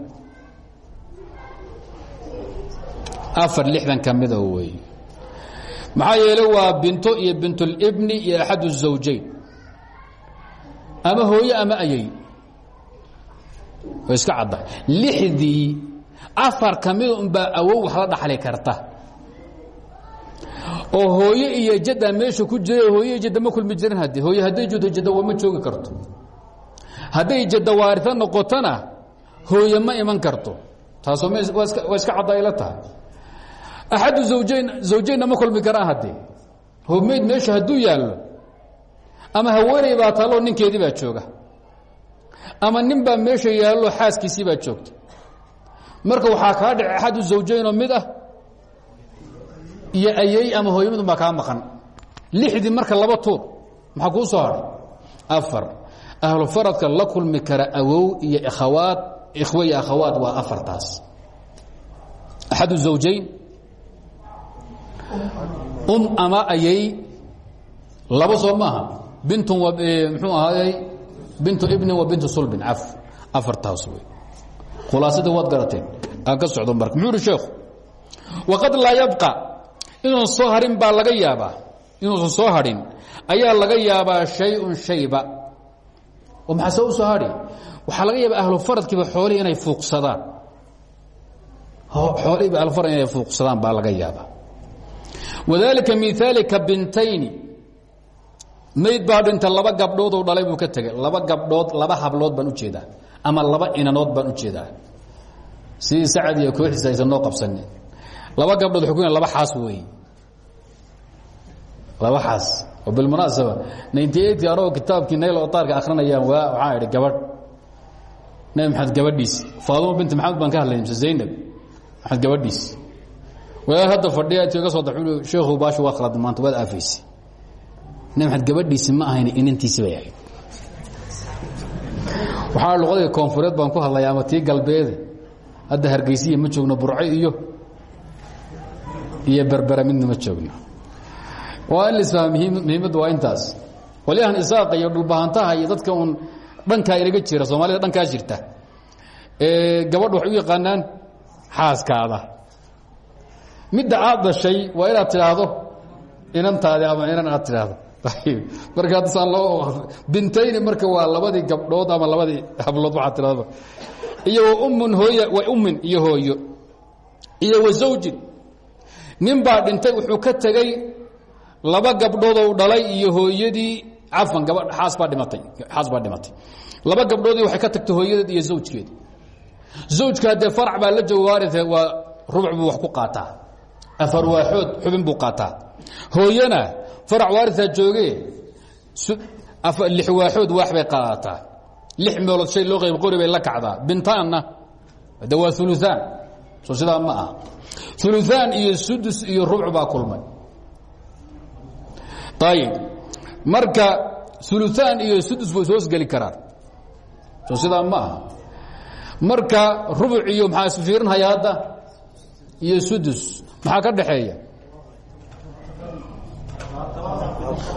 afar lixdan ka mida wey maxaa yeele waa binto iyo bintulibni iyo axad الزawjayn ama hooye ama ayay way iska cadda lixdii afar ka mida unbaa awow wax la dhaxli karta. Oo hooye iyo jadda meesha ku jira hooye iyo jadda ma kulmi jirin haddii hooye hadday joogto jadda waa ma joogi karto. Hadday jadda waarita noqotona hooye ma iman karto. Taasoo m waa iska cadda ayla tahay. Axadu zawjayn zawjaynna ma kulmi karaan haddee homeyd meesha hadduu yaallo ama haweeney baa taaloo ninkeedii baa jooga. Ama nin baa meesha yaallo xaaskiisii baa joogta marka waxaa kaa dhici axadu zawjaynoo mid ah iyo ayey ama hooyo midun baa kaa maqan. Lixdii marka laba tuur maxaa kuu soo hadhay afar. Ahlu faradka la kulmi kara awow iyo akhawaad ikhwe iyo akhawaad waa afartaas. Axadu zawjayn um ama ayay laba soo maaha. Bintun mxuu ahaayey bintu ibnin wa bintu sulbin caf afartaas wey khulaasadii waad garateen aan ka socdo marka. Muxuu uhi sheekhu waqad laa yabqa. Inuusan soo harin baa laga yaabaa inuusan soo hadhin ayaa laga yaabaa shay-un shayba. Oo maxaa soo u soo hadhi waxaa laga yaabaa ahlu faradkiiba xoolihii inay fuuqsadaan. Xoolihiiba ahlufarad inay fuuqsadaan baa laga yaabaa. Wadaalika miaalika bintayni mayd baa dhinta laba gabdhoodoo dhalay buu ka tegay. Laba gabdhood laba hablood baan u jeedaa ama laba inanood baan u jeedaa sidii sacad iyo kooxiisa aysan noo qabsanin laba gabdhood xukun laba xaas weeye laba xaas. Oo bilmunaasaba ninety eightkii anagoo kitaabkii nayl otaarka akrinayaan waa waxaan idhi gabadh. Nabi maxamed gabadhiisi faaduma binti maxamed baan ka hadlay mise zaynab. Maxamed gabadhiisi wadaad hadda fadhiya intuu iga soo daxu sheekhu baashu waa khalad maanta waad aafaysi nabi maxamed gabadhiisi ma ahayn inantiisi bay ahayd waxaa luqadii koonfureed baan ku hadlaya ama tii galbeede hadda hargeysiya ma joogno burco iyo iyo berbera midna ma joogno. Waa in laisfaha muhiimaddu waa intaas. Walyahan isaaqa iyo dhulbahantaha iyo dadka uun dhankaa inaga jira soomaalida dhankaa jirta gabadha waxay u yaqaanaan xaaskaada. Midda aad dhashay waa inaad tidhaahdo inantaadi ama inan aad tidhaahdo marka haddasaan loo bintayni marka waa labadii gabdhood ama labadii hablood waxaa tiradaba iyo ummun hooya wa ummin iyo hooyo iyo wa zawjin nin baa dhintay wuxuu ka tegey laba gabdhoodou dhalay iyo hooyadii cafan gabadh xaas baa dhimatay xaas baa dhimatay laba gabdhoodii waxay ka tagtay hooyadeed iyo zawjkeed zawjka haddee farac baa la jooga waarie waa rubuc buu wax ku qaataa afar waaxood xubin buu qaataa hooyana farac waaritaa joogee lix waaxood waax bay qaadataa lix meelood shay loo qayb qori bay la kacdaa bintaanna de waa uluaan soo sidaa ma aha uluaan iyo sudus iyo rubc baa kulmay ayib marka uluaan iyo sudus way soo hosgeli karaan soo sidaa ma aha marka rubuc iyo maxaa isfiirinhaya hadda iyo sudus maxaa ka dhaxeeya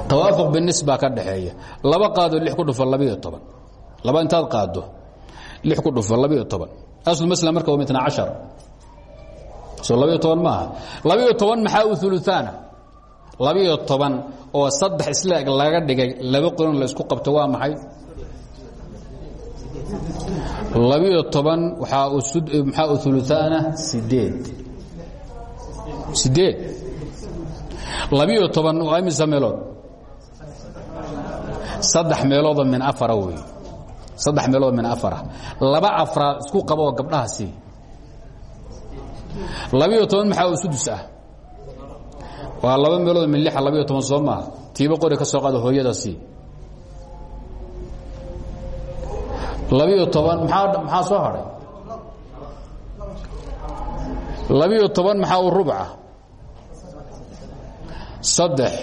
tawaafuq binis baa ka dhaxeeya. Laba qaado lix ku dhufa labiyo toban. Laba intaad qaado lix ku dhufa labiyo toban. Aslu masla marka waa mitna cashar. Soo labiyo toban maaha. Labiyo toban maxaa u uluaana labiyo toban oo saddex isleeg laga dhigay laba qorin la isku qabto waa maxay? Labiyo toban maxaa uluaana sideed sideed labiyo toban waa imisa meelood? Saddex meeloodoo min afara wey saddex meeloodoo min afara. Laba afraad isku qaba oo gabdhaha sii. Labiyo toban maxaa u sudus ah? Waa laba meeloodoo min lixa labiyo toban soo maaha tiiba qori ka soo qaada hooyada sii. Labiyo toban maxaa maxaa soo hadhay labiyo toban maxaa u rubca saddex.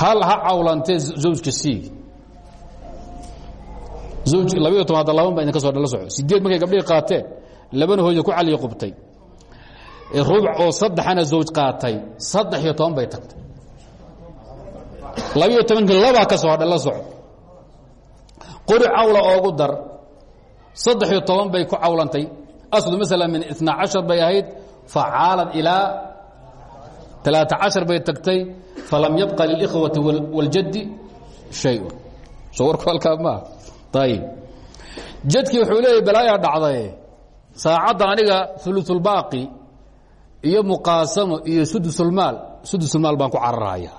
Hal ha cawlantee zawjka sii awj labiyo toban hadda laban ba idinka soo dhala soco sideed markay gabdhihii qaateen labana hooya ku caliya qubtay. Rubuc oo saddexana zawj qaatay saddex iyo toban bay tagtay. Labiyo tobankii labaa ka soo hadha la soco qori cawla oogu dar saddex iyo toban bay ku cawlantay. Aslu masala min itna cashar bay ahayd facaalad ilaa talaata cashar bay tagtay falam yabqa lilkhwati waاljaddi shayun. Soo warku halkaa maaha ayib jadkii wuxuu leeyahy balaayaa dhacdaye saacadda aniga uluulbaaqi iyo muqaasamo iyo sudusulmaal sudusulmaal baan ku cararaya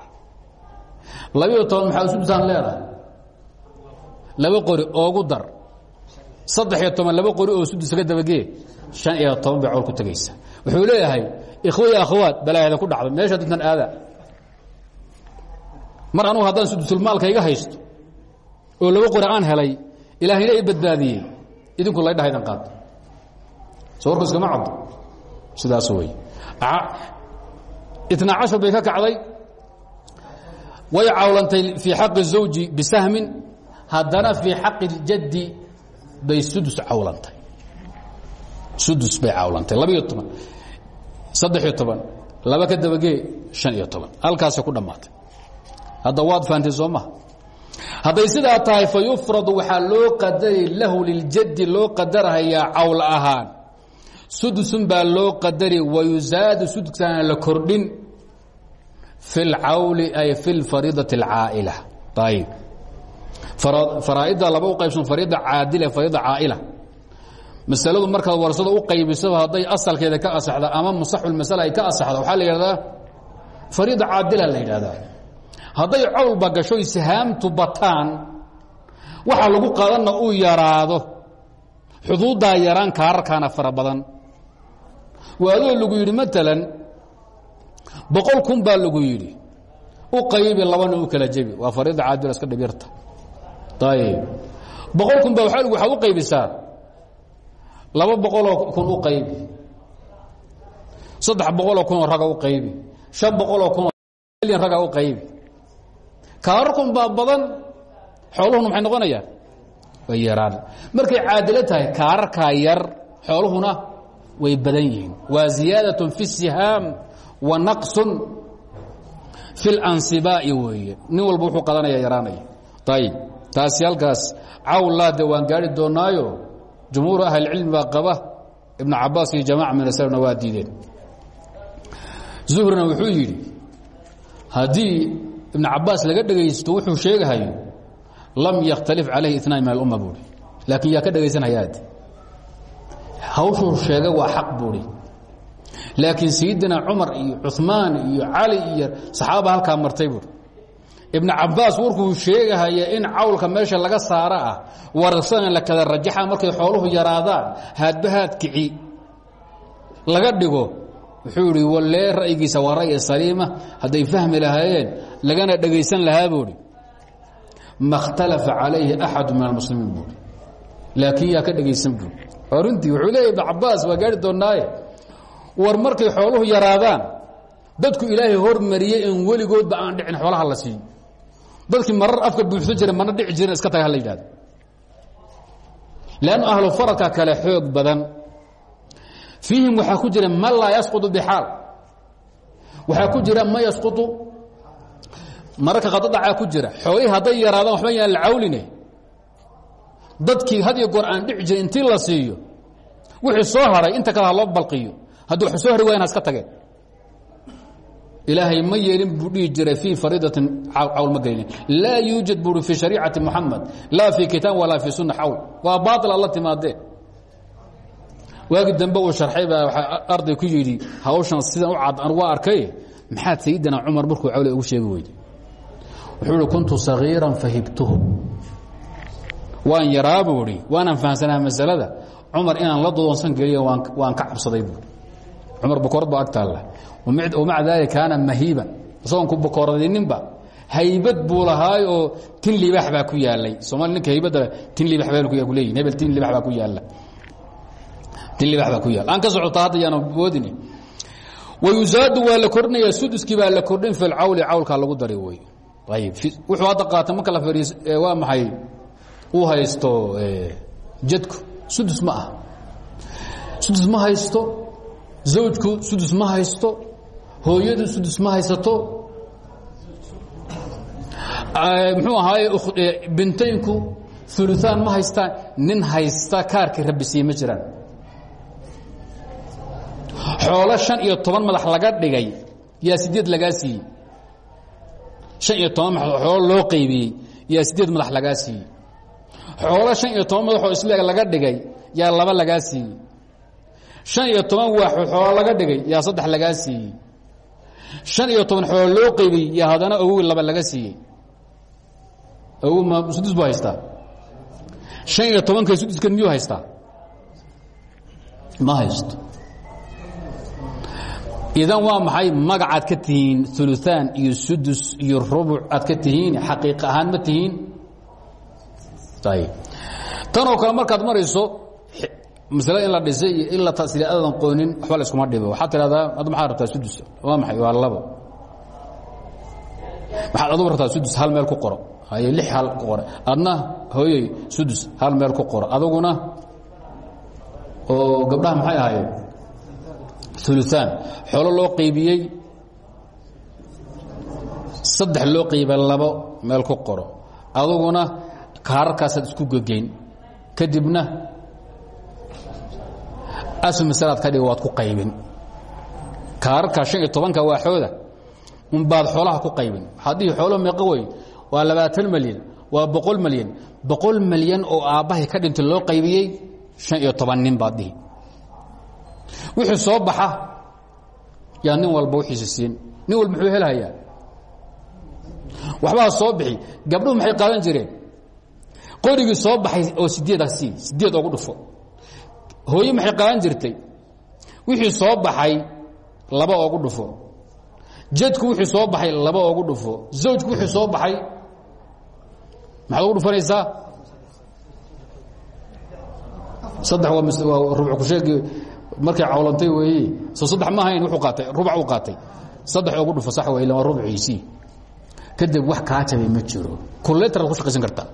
labiyo toban maxaa sudusaan leedahay? Laba qori oogu dar. Saddex iyo toban laba qori oo sudus dabagee shan iyo toban bay ku tegaysa wuxuu leeyahay ikhwaya akhwaad balaayada ku dhacdo meesha dadkan aada. Mar anugu haddaan sudusulmaalka iga haysto oo laba aan helay ilaahayna i badbaadiyey idinku laydhahaydan qaado soo warku iskama caddo sidaas wey itna cashar bay ka kacday. Way cawlantay fii xaqi zawji bisahmin. Haddana fii xaqi اljaddi bay sudus cawlantay. Sudus bay cawlantay. Labiyo toban saddex-iyo toban. Laba ka dabagee shan iyo ku dhammaatay. Hadda waad fahamtay soo maha hadday sidaa tahay fa yufradu waxaa loo qadari lahu liljaddi loo qadarhayaa cawl ahaan. Sudusun baa loo qadari wayusaadu sudugsaana la kordhin fi lcawli ay fi lfariidati alcaa'ila. Ayib faraaidda laba qaybsan fariida caadila farida caa'ila masaladu markaad warsada u qaybisaba hadday asalkeeda ka asaxda ama musaxulmasala ay ka asaxda waxaa la yidhahdaa fariida caadila la yidhahdaa. Hadday cawlba gasho ishaamtu bataan waxa lagu qadanna uu yaraado. Xuduuddaa yaraan kaararkaana fara badan. Lagu yidhi maalan boqol kun baa lagu yidhi u qaybi labana u kala jebi. Waa fariida caadila iska dhibirta. Ayib boqol kun ba waxaad u qaybisaa laba boqoloo kun u qaybi. Saddex boqoloo kunoo raga u qaybi. Shan boqoloo kunoo milyan raga u qaybi. Kaarar kun baa badan xooluhuna maxay noqonayaan way yaraan. Markay caadilo tahay kaararkaa yar xooluhuna way badan yihiin. Waa ziyaadatun fi sihaam wa naqsun fi اlansibaa'i weeye. Nin walba wuxuu qadanaya yaraanaya. Ayib taasi halkaas cawlaade waan gaari doonaayo jumhuur ahlicilmi baa qaba ibnu cabaas iyo jamaca min aslna waa diideen zuhrina wuxuu yidhi haddii ibn cabaas laga dhegaysto wuxuu sheegahayo lam yakhtalif calayhi inaan min alumma buui laakiin yaa ka dhegaysanhayaad hawshuu sheegay waa xaq buui laakiin sayidina cumar iyo cumaan iyo cali iyo saxaaba halkaa martay buui ibn cabaas warkuu sheegahaya in cawlka meesha laga saara ah warasana la kala rajaxa markay xooluhu yaraadaan haadbahaad kici laga dhigo. Wuxuu idhi walee ra'yigiisa waa ra'yi saliima hadday fahmi lahaayeen lagana dhegaysan lahaa buuhi ma اkhtalafa calayhi axadu min almuslimiin buui laakiin yaa ka dhegaysan buui runtii wuxuu leeya ibn cabaas waa gaari doonaaye war markay xooluhu yaraadaan dadku ilaahay hormariyey in weligoodba aan dhicin xoolaha la siiyo dadkii marar afka buuxsan jira mana dhici jirin iska taga hala yidhahdo lannu ahlu faradka kale xoog badan. Fiihim waxaa ku jira man laa yasquطu bxaal waxaa ku jira ma yasquطu mararka qadadacaa ku jira. Xoolihii hadday yaraadaan waxba yaan la cawline dadkii had iyo goor aan dhici jirin intii la siiyo wixii soo haray inta kale ha loo balqiyo. Haddii wax soo hari wayan ha iska tageen ilaahay ma yeelin buu jiray fii fariidatin cawl ma gelinin laa yuujad buui fii shariicati muxamed laa fii kitaab walaa fii sunna cawl. Waa baail alla timaadee waagi sharxay baa arday ku yidhi hawshan sidan u cad an waa arkay maxaad sayidina cumar markuu cawle ugu sheegi weyday? Wuxuu kuntu sagiiran fahibtuhu. Waan yaraa buu idhi waanaan masalada. Cumar inaan la dodoonsan geliya waan ka cabsaday buui cumar baa ag wamaca daalika kaana mahiiban isagoon ku bakooradinninba haybad buu lahaay oo tin libaax baa ku yaalay soomali ninka haybadda tin libax ku leeyihiin hebel tin libax baa ku yaalla tin libax baa ku yaalla aan ka socotaa hadda yaana moodini wayusaadu waa la kordhinaya suduskii baa la kordhin fi lcawli cawlkaa lagu dari wey ayib wuxuu hadda qaatay marka la fadhiis waa maxay uu haysto jadku sudus ma ah sudus ma haysto zawjku sudus ma haysto hooyadu sudus ma haysato muxuu ahaaye bintaynku uluaan ma haystaan nin haysta kaarkii rabisiiye ma jiraan xoolo شhan iyo toban madax laga dhigay yaa sideed lagaa siiyey شhan iyo toban xoolo loo qaybiyey yaa sideed madax lagaa siiyey xoolo شhan iyo toban madaxoo isleeg laga dhigay yaa laba lagaa siiyey شhan iyo toban waax xoolo laga dhigay yaa saddex lagaa siiyey شhan iyo toban xoolo loo qaybiyey yaa haddana awowi laba laga siiyey awowi ma sudus buu haystaa شhan iyo tobanka suduskan miyuu haystaa ma haysto idan waa maxay magacaad ka tihiin uluثaan iyo sudus iyo rubuc aad ka tihiin xaqiiq ahaan ma tihiin tanoo kale markaad marayso maslada in la dhisay iyo in la tasriya adadan qoonin waxba la iskuma dhibo. Waxaad tidhahdaa ad maxaa rabtaa sudus? Waa maxay? Waa labo. Maxaad adugu rabtaa sudus hal meel ku qoro? Haye lix hal ku qore. Adna hooyey sudus hal meel ku qoro. Aduguna oo gabdhaha maxay ahaayeen? Uluaan xoolo loo qaybiyey saddex loo qayba labo meel ku qoro. Aduguna kaararkaasaad isku gegeyn kadibna asu masalaad ka dhig waad ku qaybin. Kaararkaa شhan iyo tobanka waaxooda unbaad xoolaha ku qaybin. Dhihi xoolo meeqo wey waa labaatan malyan waa boqol malyan boqol malyan oo aabbahay ka dhintay loo qaybiyey شhan iyo toban nin baad dhihi. Wixii soo baxa. Yaa nin walba wiiisa siin nin walba muxuu helhayaa waxbaa soo bixi. Gabdhuhu maxay qaadan jireen? Qorigii soo baxay oo sideed sii sideed ogu dhufo hooye maxay qaadan jirtay? Wixii soo baxay laba ogu dhufo. Jadku wixii soo baxay laba ogu dhufo. Zawjku wixii soo baxay maxaad ugu dhufanaysaa? Saddex waa rubuc ku sheegi. Markay cawlantay weeye soo saddex ma ahayn wuuu qaatay rubac uu qaatay. Saddex ogu dhufo sax wey ila waa rubciisii kadib wax kaa jabay ma jiro. Kuleetaraad ku shaqaysan kartaa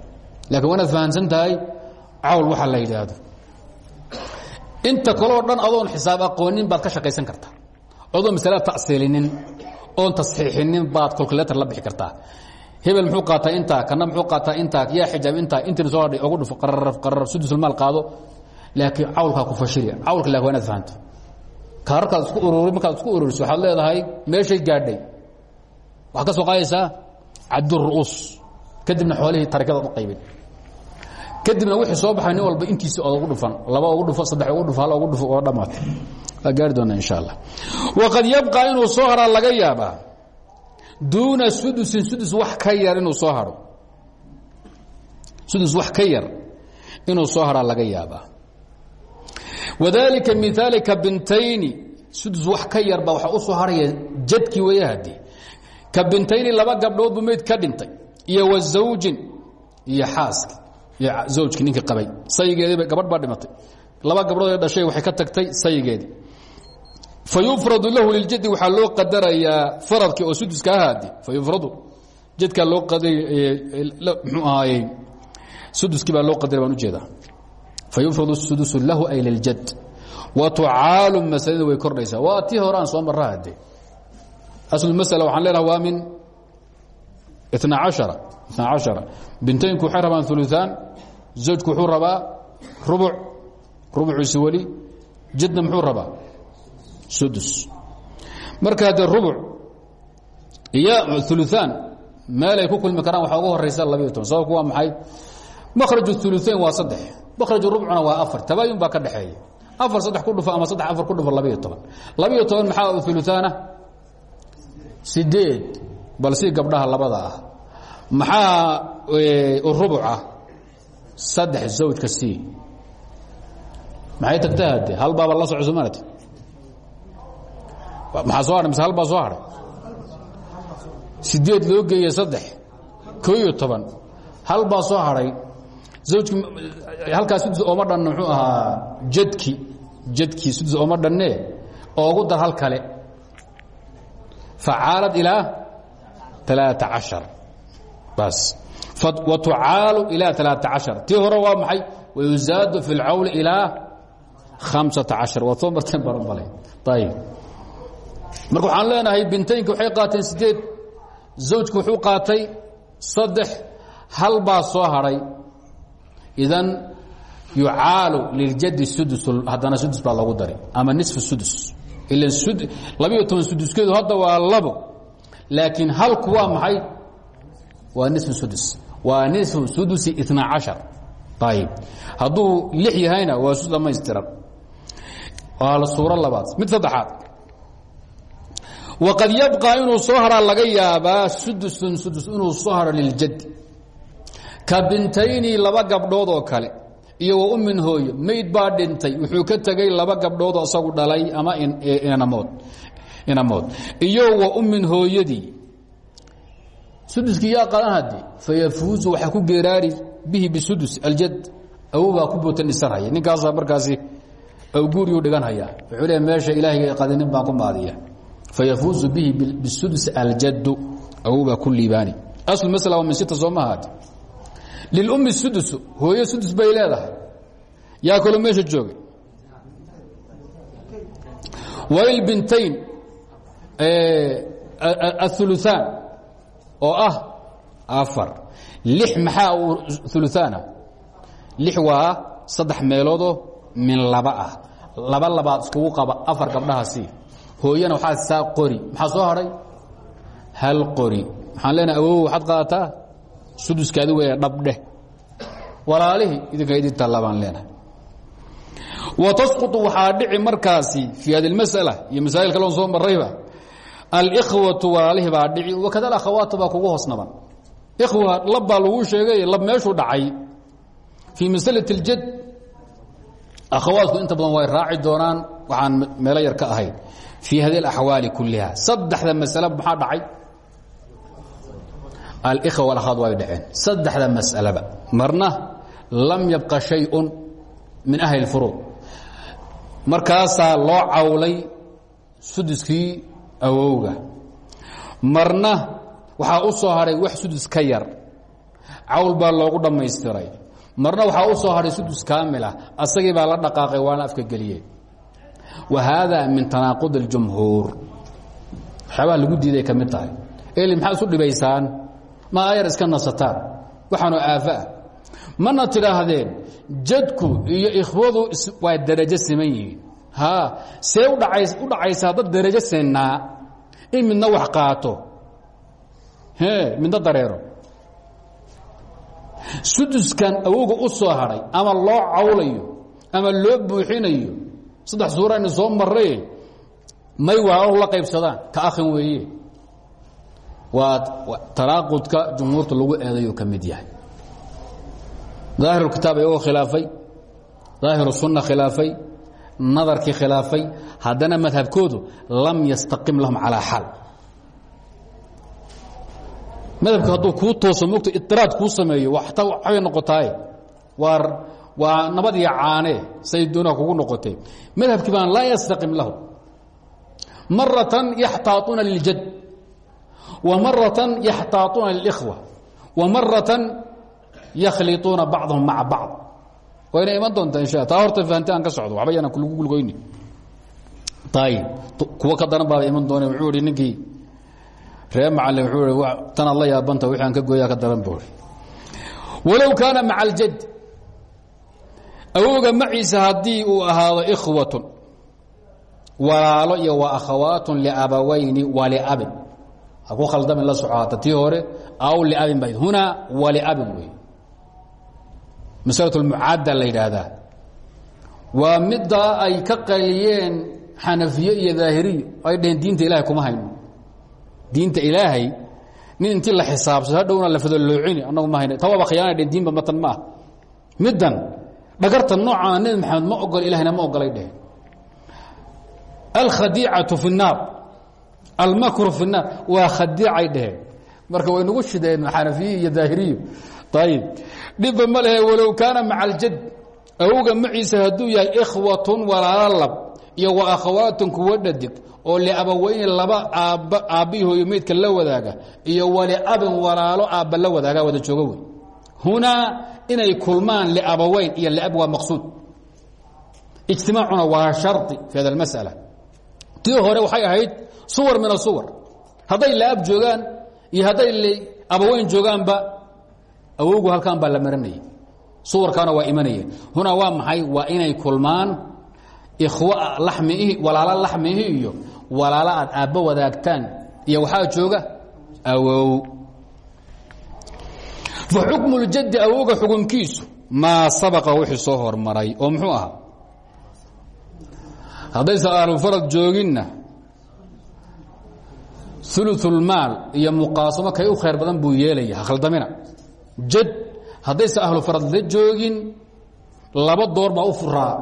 laakiin waanaad fahamsan tahay cawl waxa la yidhaahdo inta kaleo dhan adoon xisaab aqoonin baad ka shaqaysan kartaa. Odoon masalada tasiilinin oon tasxiixinin baad kolkuleetar la bixi kartaa. Hebel muxuu qaataa intaa kana muxuu qaataa intaa yaa xijaab intaa intina soo hadhay ogu dhufo qararaf qararaf sudusulmaal qaado laakiin cawlkaa ku fashiri cawlka laakin waa inaad fahanto. Kaararkaad isku ururi markaad isku ururiso waxaad leedahay meeshay gaadhay. Waxaad ka soo qaadaysaa? Cabduru'uus kadibna xoolihii tarakada u qaybin kadibna wixii soo baxay nin walba intiisi ogu dhufan laba ugu dhufo saddex ugu dhufo hal ugu dhufo oo dhammaatay waa gaari doona insha allah waqad yabqa inuu soo haraa laga yaabaa duuna sudusin sudus wax ka yar inuu soo haro. Sudus wax ka yar inuu soo haraa laga yaabaa. Wadalika miaalika bintayni sudus wax ka yar baa waxaa u soo haraya jadkii wayahadi ka bintayni laba gabdhood buu meyd ka dhintay iyo wa zawjin iyo xaaski iyo zawjkii ninkii qabay. Sayigeediiba gabadh baa dhimatay. Laba gabdhood dhashay waxay ka tagtay sayigeedii fa yufradu lahu liljadi waxaa loo qadarayaa faradkii oo suduska ahaadi fa yufradu jadkaa loo qaday mxuu ahaayey suduskii baa loo qadaray baan u jeedaa fa yufradu sudusu lahu ay liljad wa tucaalu masalada way kordhaysaa. Waa tii hore aan soo marra hade aslmasala waxaan leenaha waa min ina cashara ina cashara bintaynku waxay rabaan uluaan zawjku wuxuu rabaa rubuc rubuciisi weli jadna muxuu rabaa sudus marka haddee rubuc iyo uluaan meelay ku kulmi karaan waxaa ugu horaysa labiyo toban sababku waa maxay makraj uluain waa saddex makraj rubcuna waa afar tabaayun baa ka dhexeeya afar saddex ku dhufo ama saddex afar ku dhufo labiyo toban labiyo toban maxaa uluaana sideed bal si gabdhaha labada ah maxaa rubuca saddex zawjka c maxay tagta hade hal baaba la soco somaat maxaa soo hadhay mise hal baa soo hadhay sideed loo geeye saddex ko iyo toban. Hal baa soo hadhay zawjki halkaas sudus ooma dhanna muxuu ahaa jadki. Jadkii sudus ooma dhanne oogu dar hal kale. Facaalad ilaa alaaثa caشhaر bas watucaalu ilaa alaaثa caشhaر tii hore waa maxay wayuzaadu fi اlcawl ilaa hamسaةa caشhaر waad soo marteen baranbale ayb marka waxaan leenahay bintaynki waxay qaateen sideed zawjki wuxuu qaatay saddex hal baa soo hadhay idan yucaalu liljadi sudus haddana sudus baa loogu dari ama niصfu sudus ila labiyo toban suduskeedu hadda waa labo laakiin halku waa maxay? Waa ni sudus. Waa ni sudusi itna cashar ayib hadduu lix yahayna waa su dhamaystiran waa suuro labaad. Mid saddexaad. Waqad yabqaa inuu soo haraa laga yaabaa sudusun sudus inuu soo haro liljaddi ka bintayni laba gabdhood oo kale. Iyo wa umin hooyo. Mayd baa dhintay. Wuxuu ka tegey laba gabdhood oo isagu dhalay ama inamood inamood iyo wa ummin hooyadii. Suduskii yaa qadan haddi fayafuuzu waxaa ku geeraari bihi bisudus aljad. Awobaa ku bootan dhisarhaya ninkaasaa markaasi awguuriyuu dhigan hayaa wuxuu le meesha ilaahiga qadinin baan ku maadiya fayafuuzu bihi bisudus aljaddu awobaa ku liibaani. Asl masla waa min sita soo mahaati lilummi sudusu hooyo sudus bay leedahay. Yaa kaloo meesha joogay walilbintayn auluثaan oo ah afar lix maxaa uluثaana lix waa saddex meeloodoo min laba ah laba labaad iskugu qaba afar gabdhahaasi hooyana waxaa saa qori maxaa soo hadhay hal qori maxaan leenahay awow waxaad qaadataa suduskaadi wey dhabdheh walaalihii idinka idin tallabaan leenahay wa tasquطu waxaa dhici markaasi fii hadi اmasأala iyo masaa'il kaloon soo marrayba alkhwatu walaalihii baa dhici wakada akhawaatu baa kugu hoosnaban ikhwa lab baa laguu sheegay lab meeshuu dhacay fii masalaة اljad akhawaatku inta badan way raaci doonaan waxaan meelo yar ka ahayn fii hadi اaxwaali kuliha saddexda masale maxaa dhacay alkhwa walakhaad way dhaceen saddexda mas'alaba marna lam yabqa shayءun min ahli اlfuruud markaasaa loo cawlay suduskii awowga. Marna waxaa u soo hadhay wax sudus ka yar. Cawl baa loogu dhammaystiray. Marna waxaa u soo hadhay sudus kaamila asagii baa la dhaqaaqay waana afka geliyey wa haada min tanaaqud اljumhuur waxyaabaha lagu diiday ka mid tahay. Eli maxaa isu dhibaysaan? Ma ayar iska nasataan. Waxaanu aafaah mana tidhaahdeen jadku iyo ikhwadu waa darajo siman yihiin ha see u dhacaysaa dad darajo sinaa in midna wax qaato. Midna dareero. Suduskan awowga u soo hadhay ama loo cawlayo ama loo buuxinayo saddex suuraynu soo maray may waa la qaybsadaan ka akhin weeye. Waa tanaaqudka jumhuurta lagu eedayo ka yahay. Daahirulkitaab iyagoo khilaafay daahiru sunna khilaafay nadarkii khilaafay haddana madhabkoodu lam yastaqim lahum calaa xaal madhabka hadduu kuu tooso mogto itiraad kuu sameeyo ataa waxbay noqotaaye waa waa nabad iyo caane say doonaa kugu noqotay madhabkii baan laa yastaqim lahu maratan yaxtaaطuuna liljad wa maratan yaxtaaطuuna lilkhwa wa maratan yakhliطuuna bacdahum maca bacd wayna iman doontaa insha taa horta fahanti aan ka socdo waxba yaana lagu gulgoyni ayib kuwo ka daran baaba iman doone wuxuu ihi ninkii ree macalin wuxuu i tanaad la yaabanta wixii aan ka gooyaa ka daran buu i walow kaana maca aljad awowga maciisa haddii uu ahaado ikhwatun walaalo iyo wa akhawaatun liabawayni wa liabin. Ha ku khaldamin la soco tii hore aw liabin ba hunaa wa liabin wey masalatu lmucaada la yidhaahdaa waa middaa ay ka qaliyeen xanafiye iyo daahiriyo ay dhaheen diinta ilahay kuma hayno diinta ilaahay nin intii la xisaabsado hadhowna la fadoloocini annagu ma hayno ta waaba khiyaana dheen diinba matan ma ah middan dhagarta noocaana nebi maxamed ma ogol ilahayna ma ogolay dheheen alkhadiicatu fi الnaar almakru fi الnaar waa khadiicay dheheen marka way nagu shideen xanafiye iyo daahiriyo ayib dhibba ma lehe walow kaana maca aljad. Awowga maciisa hadduu yahay ikhwatun walaalo lab iyo wa akhawaatun kuwa dhadig oo liabaweyni laba aab aabbihi hooyo meydka la wadaaga iyo waliabin walaalo aabba la wadaaga wada jooga wey. Hunaa inay kulmaan liabaweyn iyo liab waa maqsuud. Ijtimaacuna waa shardi fi hada اmasأala tii hore waxay ahayd suwar min asuwar hadday laab joogaan iyo hadday abaweyn joogaanba awowgu halkan baa la maranayay suwarkaana waa imanaya hunaa waa maxay? Waa inay kulmaan ikhw lamihi walaalo laxmihi iyo walaalo aad aabbo wadaagtaan. Iyo waxaa jooga awow. Fa xukmu ljaddi awowga xukunkiisu maa sabaqa wixii soo hormaray oo muxuu ahaa? Haddaysan ahlufarad jooginna uluulmaal iyo muqaasamo kay u khayr badan buu yeelaya ha khaldamina jad. Haddaysan ahlu farad la joogin laba door baa u furaa.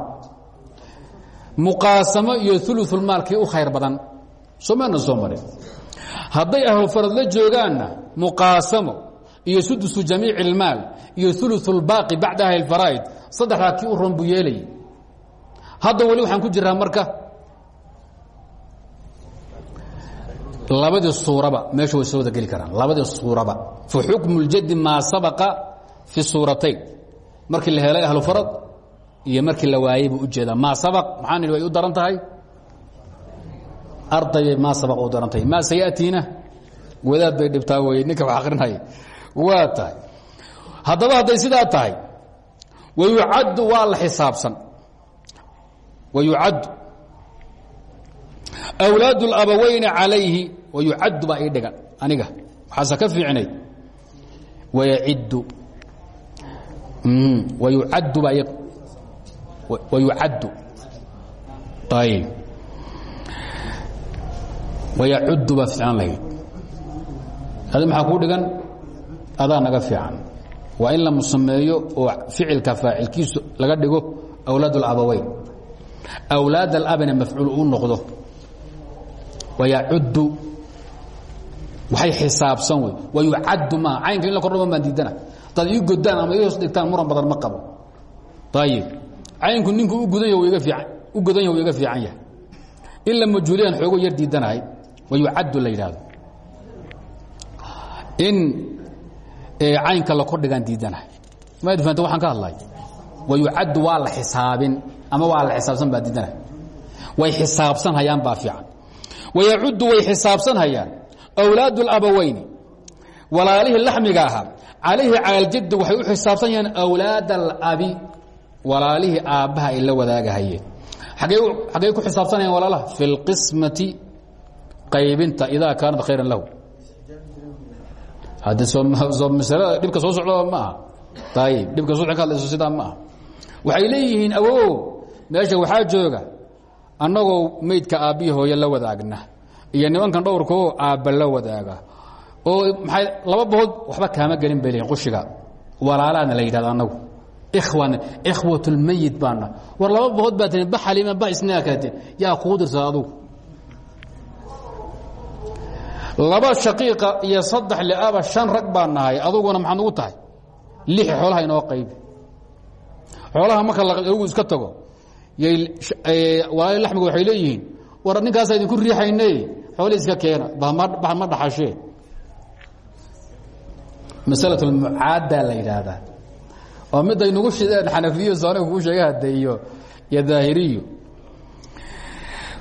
Muqaasamo iyo uluulmaalkii u khayr badan. Soomana soo marin. Ahlu farad la joogaanna muqaasamo iyo sudusu jamiic اlmaal iyo uluulbaaqi bacda ahli اfaraa'id saddexdaa kii u ron buu yeelaya hadda weli waxaan ku jiraa marka labadii suuraba meesha way soo wada geli karaan. Labadii suuraba. Fa xukmu اljadi maa sabaqa fi suuratayn. Markii la helay ahlu farad iyo markii la waayey buu u jeedaa maa sabaq maxaa nidhi way u daran tahay? Ardaybay maa sabaq u daran tahay. Maa sayatiina wadaad bay dhibtaa wey ninka wax akrinaya waa tahay. Haddaba hadday sidaa tahay wayucaddu waa la xisaabsan. Wayucaddu awlaad اlabaweyni calayhi wayucaddu baa ii dhigan aniga. Waxaase ka fiicnayd. Wayaciddu wayucaddu baa wayucaddu ayb wayacuddu baa fiican lahayd. Adi maxaa kuu dhigan? Adaa naga fiican. Waa in la musameeyo oo ficilka faacilkiisu laga dhigo awlaad اlabaweyn awlaad alabina mafcuul uu noqdo wayacuddu waxay xisaabsan wey wayucaddu maa caynka in la kordhama baan diidana hadaad ii godaan ama ii hoos dhigtaan muran badan ma qabo ayib caynku ninku u gudan yah iga iian u godan yah iga fiican yahay in la majuuliyaan xoogo yar diidanahay wayucaddu la yidhaahdo in caynka la kordhigaan diidanahay maad fahamta waxaan ka hadlay wayucaddu waa la xisaabin ama waa la xisaabsan baa diidanahay way xisaabsan hayaan baa fiican wayacuddu way xisaabsan hayaan awlaad اlabaweyni walaalihii laxmiga ahaa calayhi cala aljaddi waxay u xisaabsan yahaan awlaad alabi walaalihii aabbaha ay la wadaagahayeen xaggey ku xisaabsanayaan walaalaha fi اlqismati qaybinta idaa kaanat khayran lahu hadde soo masalada dhibka soo socdaba ma aha ayib dhibka soo ka hadlayso sidaa ma aha waxay leeyihiin awow meesha waxaa jooga annagoo meydka aabbihi hooye la wadaagna. Iyo nimankan dhowrkoo aabba la wadaaga. Oo maay laba bood waxba kaama gelin bay leeyihiin qushiga. Walaalaana la yidhahda annagu. Ikhwan ikhwatulmeyit baana war laba bood baa tii ba xaliima ba isnaa kate yaa kuu dirsa adugu? Laba shaqiiqa iyo saddex liaba shan rag baa nahay. Aduguna maxaad nugu tahay? Lix xoolaha inoo qaybi. Xoolaha marka lagu iska tago walaali laxmiga waxay leeyihiin war ninkaasaa idinku riixayne xoolihii iska keena ma dhaxashee masalat lmucaada la yidhaahdaa. Oo miday nagu shideen xanafiyo sooniga kuu sheega hadeeyo iyo daahiriyo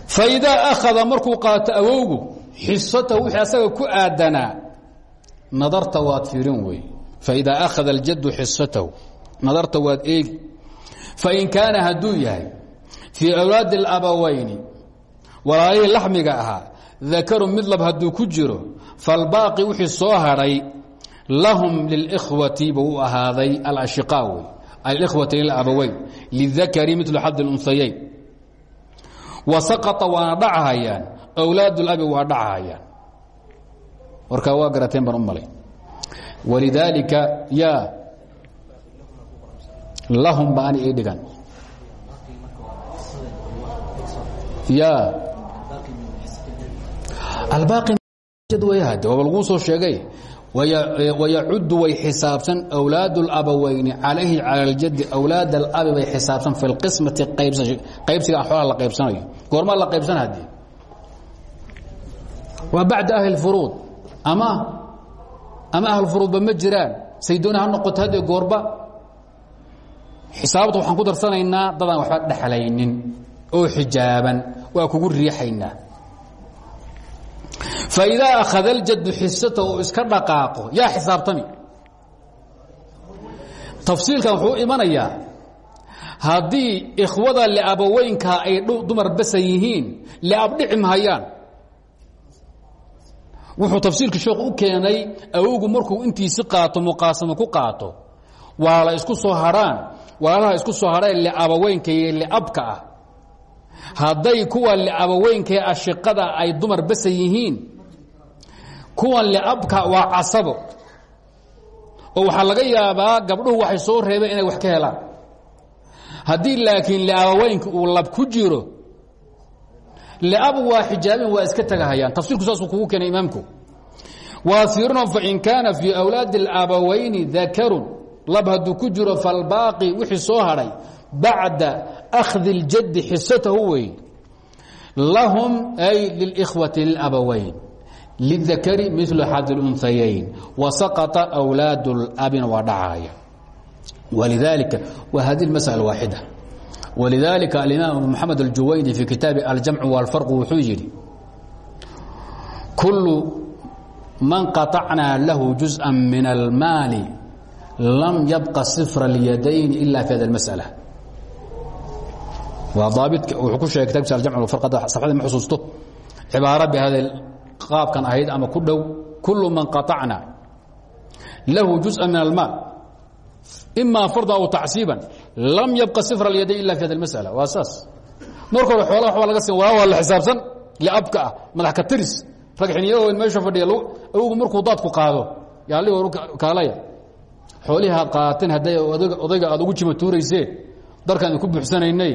faidaa akhada markuu qaato awowgu xisatahu wixii asaga ku aadanaa nadarta waad fiirin wey faidaa akhada aljaddu xisatahu nadarta waad eegi. Fain kaana hadduu yahay fii awlaadi اlabawayni walaalihii laxmiga ahaa dakaru mid lab hadduu ku jiro falbaaqi wixii soo hadhay lahum lilkhwati buu u ahaaday alashiqaa wey alkhwati lilabaweyn lidakari milu xad اlunhayayn wa saqaa waana dhachayaan awlaad اlabi waa dhachayaan warkaa waa garateen baan u malay walidaalika yaa lahum ba ani ii dhigan ya albaaqi wayhade waaba laguu soo sheegay wayacudu way xisaabsan awlaad اlabaweyni calayhi cala اljadi awlaad alabi bay xisaabsan fi اlqismati qaybsiga xoolaha la qaybsanayo goormaa la qaybsana hade waa bacda ahli اfuruud ama ama ahlfuruudba ma jiraan saydooni ha noqoto haddee goorba xisaabta waxaan ku darsanaynaa dadaan waxba dhexlaynin oo xijaaban waa kugu riixaynaa. Faidaa akhada اljadu xisata uu iska dhaqaaqo yaa xisaabtami. Tafsiilkan wuxuu imanayaa haddii ikhwada liabaweynkaa ay dumar basa yihiin liabdhici mahayaan wuxuu tafsiilka sheekhu u keenay awowgu markuu intiisi qaato muqaasamo ku qaato waa la isku soo hadhaan walaalaha isku soo hadheen liabaweynka iyo liabka ah hadday kuwa liabaweynkaee ashiqada ay dumar basa yihiin kuwan liabka waa casabo. Oo waxaa laga yaabaa gabdhuhu waxay soo reebeen inay wax ka helaan. Haddii laakiin liabaweynka uu lab ku jiro liab waa xijaabin waa iska tegahayaan tafsirku saasuu kugu keenay imaamku. Waa fiirino fain kaana fii awlaadi اlabawayni dakarun lab hadduu ku jiro falbaaqi wixii soo hadhay bacda akhdi اljadi xisatahu wey lahum ay lilkhwati lilabawayn lidakari milu xad اlunhayayn wasaqطa awlaad اlabina waa dhacaya walidaalika wa hadi masأla waaxida walidaalika alimaam abu moxamed aljuwayni fii kitaabi aljamcu wاlfarqu wuxuu yidhi kulu man qaطacnaa lahu juزءa min almaali lam yabqa sifra اlyadayn ila fi hada اmasأala safxada ma xusuusto cibaaro bihada qaabkan ahayd ama ku dhow kulu man qaطacna lahu juزءa min almaal ima farda aw tacsiiban lam yabqa sifra اlyadayn ila fi hada اmasأala waa saas marka hore xoolaha waxba laga sin waa waa la xisaabsan liabka ah madax ka tiris rag xiniyaho meesha fadhiya awgu markuu daadku qaado yaali kaalaya xoolihii aad qaateen hadday odayga aad ugu jima tuurayseen darkaan idinku buuxsanaynay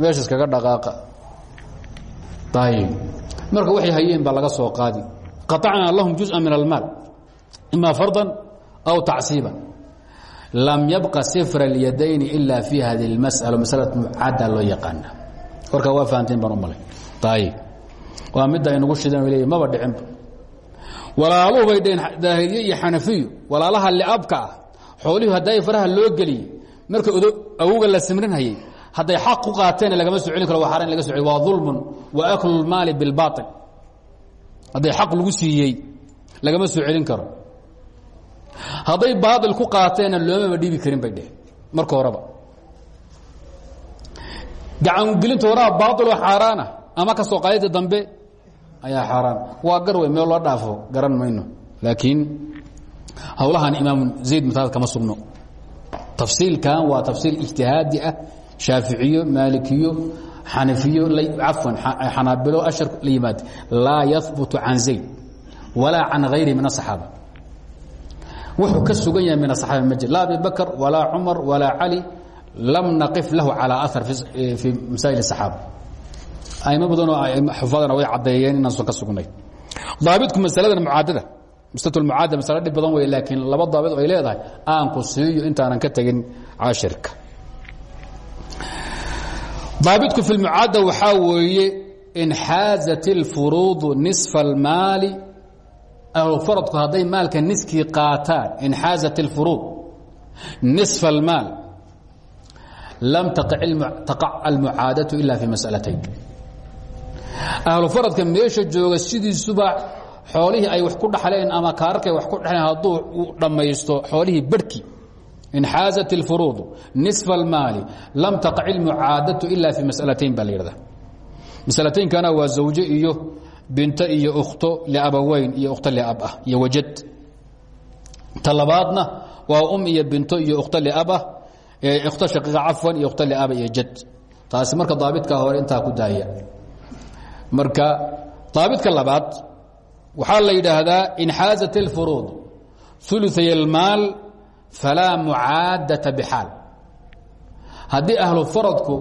meesha iskaga dhaqaaqa ayib marka waxay hayeen baa laga soo qaadi qaطacnaa lahum juزءa min almaal ima fardan aw tacsiiban lam yabqa sifra اlyadayni ila fi hadi اlmasأala masala mucadda loo yaqaana warkaa waa fahanteen baan u malay ayib waa midda aynagu shideen le maba dhicinba walaaluhu bay dheheen daahiriye iyo xanafiyu walaalaha liabka ah xoolihii hadday faraha loo geliyey marka awowga la simrinhayay hadday xaq ku qaateen lagama soo celin karo waa xaraan in laga so celi waa dulmun wa aklu lmaali bilbaail hadday xaq lagu siiyey lagama soo celin karo. Hadday baail ku qaateenna loomaba dhiibi karin bay dheh marka horeba. Gacangelinta horaa baailoo xaaraana ah, ama ka soo qaadida dambe ayaa xaaraan waa gar wey meel loo dhaafo garan mayno. Laakiin hawlahan imaam zayd mataad kama sugno. Tafsiilkan waa tafsiil ijtihaadi ah shaaficiyo maalikiyo xanafiyo cafwan xanaabilo ashar la yimaad laa yahbutu can zayd walaa can hayri min asaxaaba wuxuu ka sugan yahay min asaxaaba ma jir laa abi bakr walaa cumar walaa cali lam naqif lahu calaa ahar fii masaa'il asaxaaba aimo badanoo xufadana way caddeeyeen inaansan ka sugnay. Daabitku masaladan mucaadada mustatuumucaada masale dhib badan wey laakiin laba daabit ay leedahay aanku siiyo intaanan ka tegin cashirka daabitku fi lmucaada waxaa weeye inxaazat اlfuruudu nisfa اlmaali ahlufaradku hadday maalka niskii qaataan inxaazat اlfuruud nisfa اlmaal lam taqac almucaadatu ila fi mas'alatayn ahlufaradka meesha jooga sidiisuba xoolihii ay wax ku dhaxleen ama kaararkay wax ku dhaxleen hadduu dhammaysto xoolihii barhkii inxaazat اlfuruudu nisfa اlmaali lam taqac ilmucaadatu ila fi masalatayn baa la yidhahda masalataynkana waa zawje iyo binto iyo ukhto liabaweyn iyo ukhto liab ah iyo wajad ta labaadna waa um iyo binto iyo ukhto liab ah ukhto shaqiiqa cafwan iyo ukhto liaba iyo jad taasi marka daabitkaa hore intaa ku daaya marka daabidka labaad waxaa la yidhaahdaa inxaazat اlfuruud uluay اlmaal falaa mucaadata bxaal haddii ahlu faradku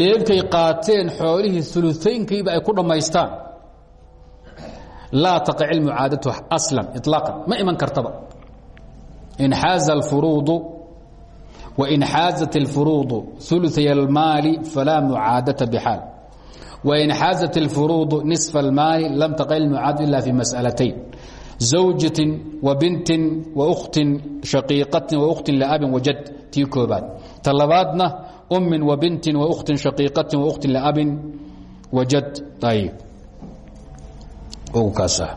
leebkay qaateen xoolihii uluaynkiiba ay ku dhammaystaan laa taqac ilmucaadatu aslan iطlaaqan ma iman kartaba inxaaza اlfuruudu wainxaazat اlfuruudu uluay اlmaali falaa mucaadata bxaal وإنxاaزت الفروض نصف الماaل لم تقع المعاad إلا في مسألتين زawjatin wabintin wakhtin shaqiiqatin wakhtin laabin wajad tii koobaad ta labaadna ummin wabintin wakhtin shaqiiqatin wakhtin laabin wajad ayb kaasa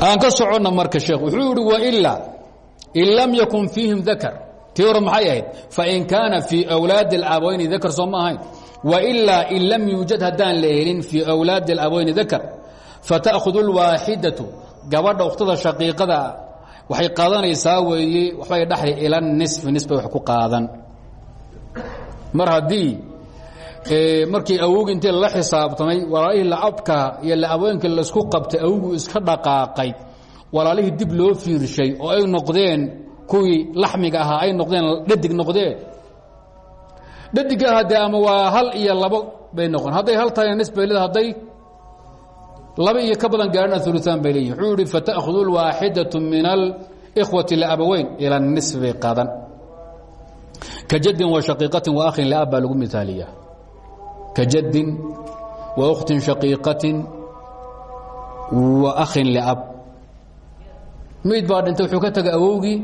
aan ka soconna marka sheekh wuxuu ihi wailaa in lam yakun fiihim dakar tii hore maxay ahayd fain kaana fii wlaadi اlaabayni dakar soo ma wailaa in lam yuujad haddaan la helin fii wlaadi اlabaweyni dakr fata'khud اlwaaxidatu gabadha ukhtada shaqiiqada waxay qaadanaysaa weeye waxbay dhaxli ila nisfi nisbay wax ku qaadan. Mar haddii markii awowgi intii lala xisaabtamay walaalihii lacabka iyo laabooyinka la isku qabtay awowgu iska dhaqaaqay. Walaalihii dib loo fiirshay oo ay noqdeen kuwii laxmiga ahaa ay noqdeen dhadig noqdeen dhadigga hadee ama waa hal iyo labo bay noqon. Hadday hal tahayna nis bay laba iyo ka badan gaarhina uluaan bay leeyihiin wuxuu yihi fata'khudu lwaaxidaةu min alikhwati labaweyn ila nisfi bay qaadan. Ka jaddin wa shaqiiqatin wa akhin baa lagu miaaliya ka jaddin wa ukhtin shaqiiqatin wa akhin liab. Mayd baa dhintay wuxuu ka tegay awowgii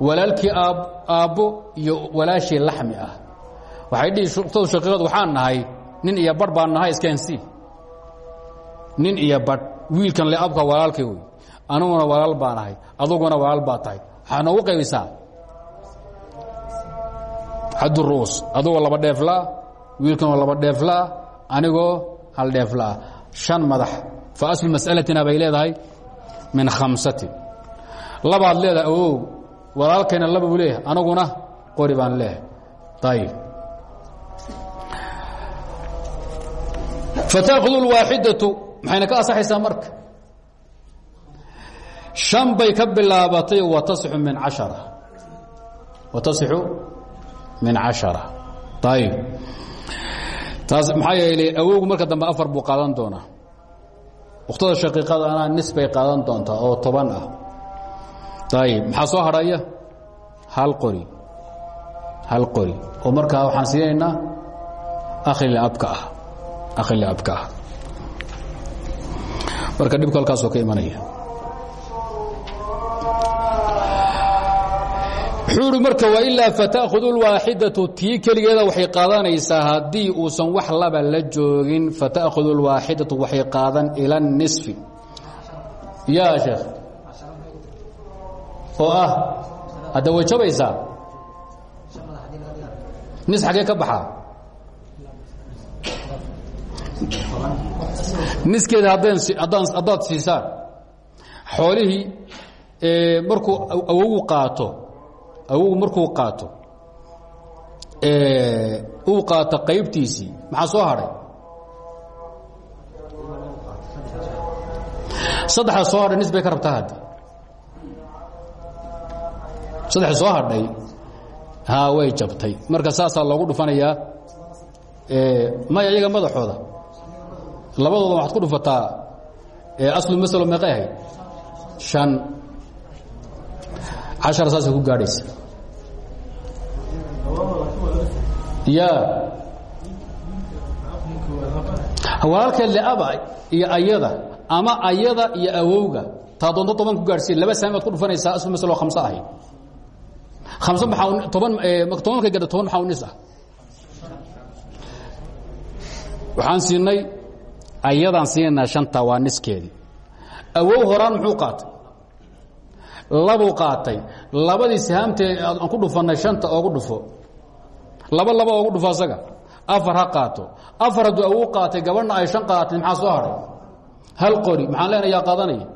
walaalkii aabbo iyo walaashii laxmi ah waxay dhihi shuqtadu shaqiiqad waxaan nahay nin iyo badh baan nahay iskeensi nin iyo badh wiilkan le abka walaalkay wey aniguna walaal baan ahay aduguna walaal baa tahay. Waxaa noogu qaybisaa xaddu ru'us adigoo laba dheeflaa wiilkanoo laba dheeflaa anigoo hal dheeflaa shan madax. Fa aslu mas'alatina bay leedahay min khamsatin. Labaad leedahay ogow walaalkayna laba buu leeyahay anaguna qori baan leehay ayib fataakhud waaxidatu maxayna ka asaxaysaa marka? An bay ka bilaabatay wataixu min aara watasixu min caشhara ayib taas maxaa yeelay awowgu marka dambe afar buu qaadan doonaa. Wakhtada shaqiiqadana nis bay qaadan doontaa oo toban ah. Ayib maxaa soo hadhaya hal qori. Hal qori. Oo markaa waxaan siinaynaa akhlil abka ah akhiliabka ah marka dhibku halkaasoo ka imanaya wuxuu ihi marka wailaa fata'khud اlwaaxidatu tii keligeeda waxay qaadanaysaa haddii uusan wax laba la joogin fata'khud اlwaaxidatu waxay qaadan ila الnisfi ya sheekh oo ah hadda way jabaysaa nis xagee ka baxaa niskeeda haddaad siisaan xoolihii markuu awogu qaato awogu markuu qaato uu qaato qaybtiisii maxaa soo hadhay saddexda soo hadhay nis ka rabtaa haddi saddexda soo hadhay ha way jabtay. Marka saasaa loogu dhufanayaa maya iyaga madaxooda labadooda waxaad ku dhufataa aslu masalo meeqay ahayd شhan cashar saasay ku gaadhaysa. Ya. Walaalkeed leaba iyo ayada ama ayada iyo awowga taa doonto toban ku gaadhsiin laba saami baad ku dhufanaysaa aslu masalo khamse ahayd. Amse maxaa toban tobankay gadha toban maxaa unis ah? Waxaan siinay ayadaan siinaynaa shanta waa niskeedii awow horaan muxuu qaatay? Labuu qaatay. Labadii sahaamtee aan ku dhufannay shanta oogu dhufo. Laba laba oogu dhufo asaga. Afar ha qaato. Afar hadduu awow qaatay gabadhna ay shan qaatay maxaa soo hadhay hal qori. Maxaan leenaha yaa qaadanaya?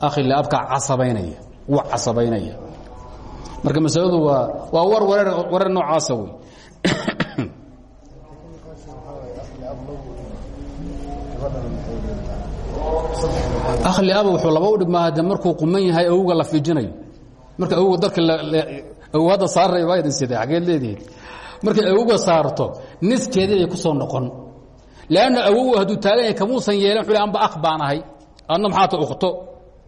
Akhile abkaa casabaynaya. Wa casabaynaya. Marka masaladu waa waa war wareer wareer noocaasa wey akhli aba wuxuu laba u dhigmaa hadde markuu quman yahay awowga la fiijinayo. Marka awowga darka awow hadda saarray waa idin sida xageed leedihiin. Markay awowga saarto niskeedii bay ku soo noqon. Leanna awow hadduu taagan yahay kamuusan yeelan xuli amba akh baan ahay. Adna maxaa ta ukhto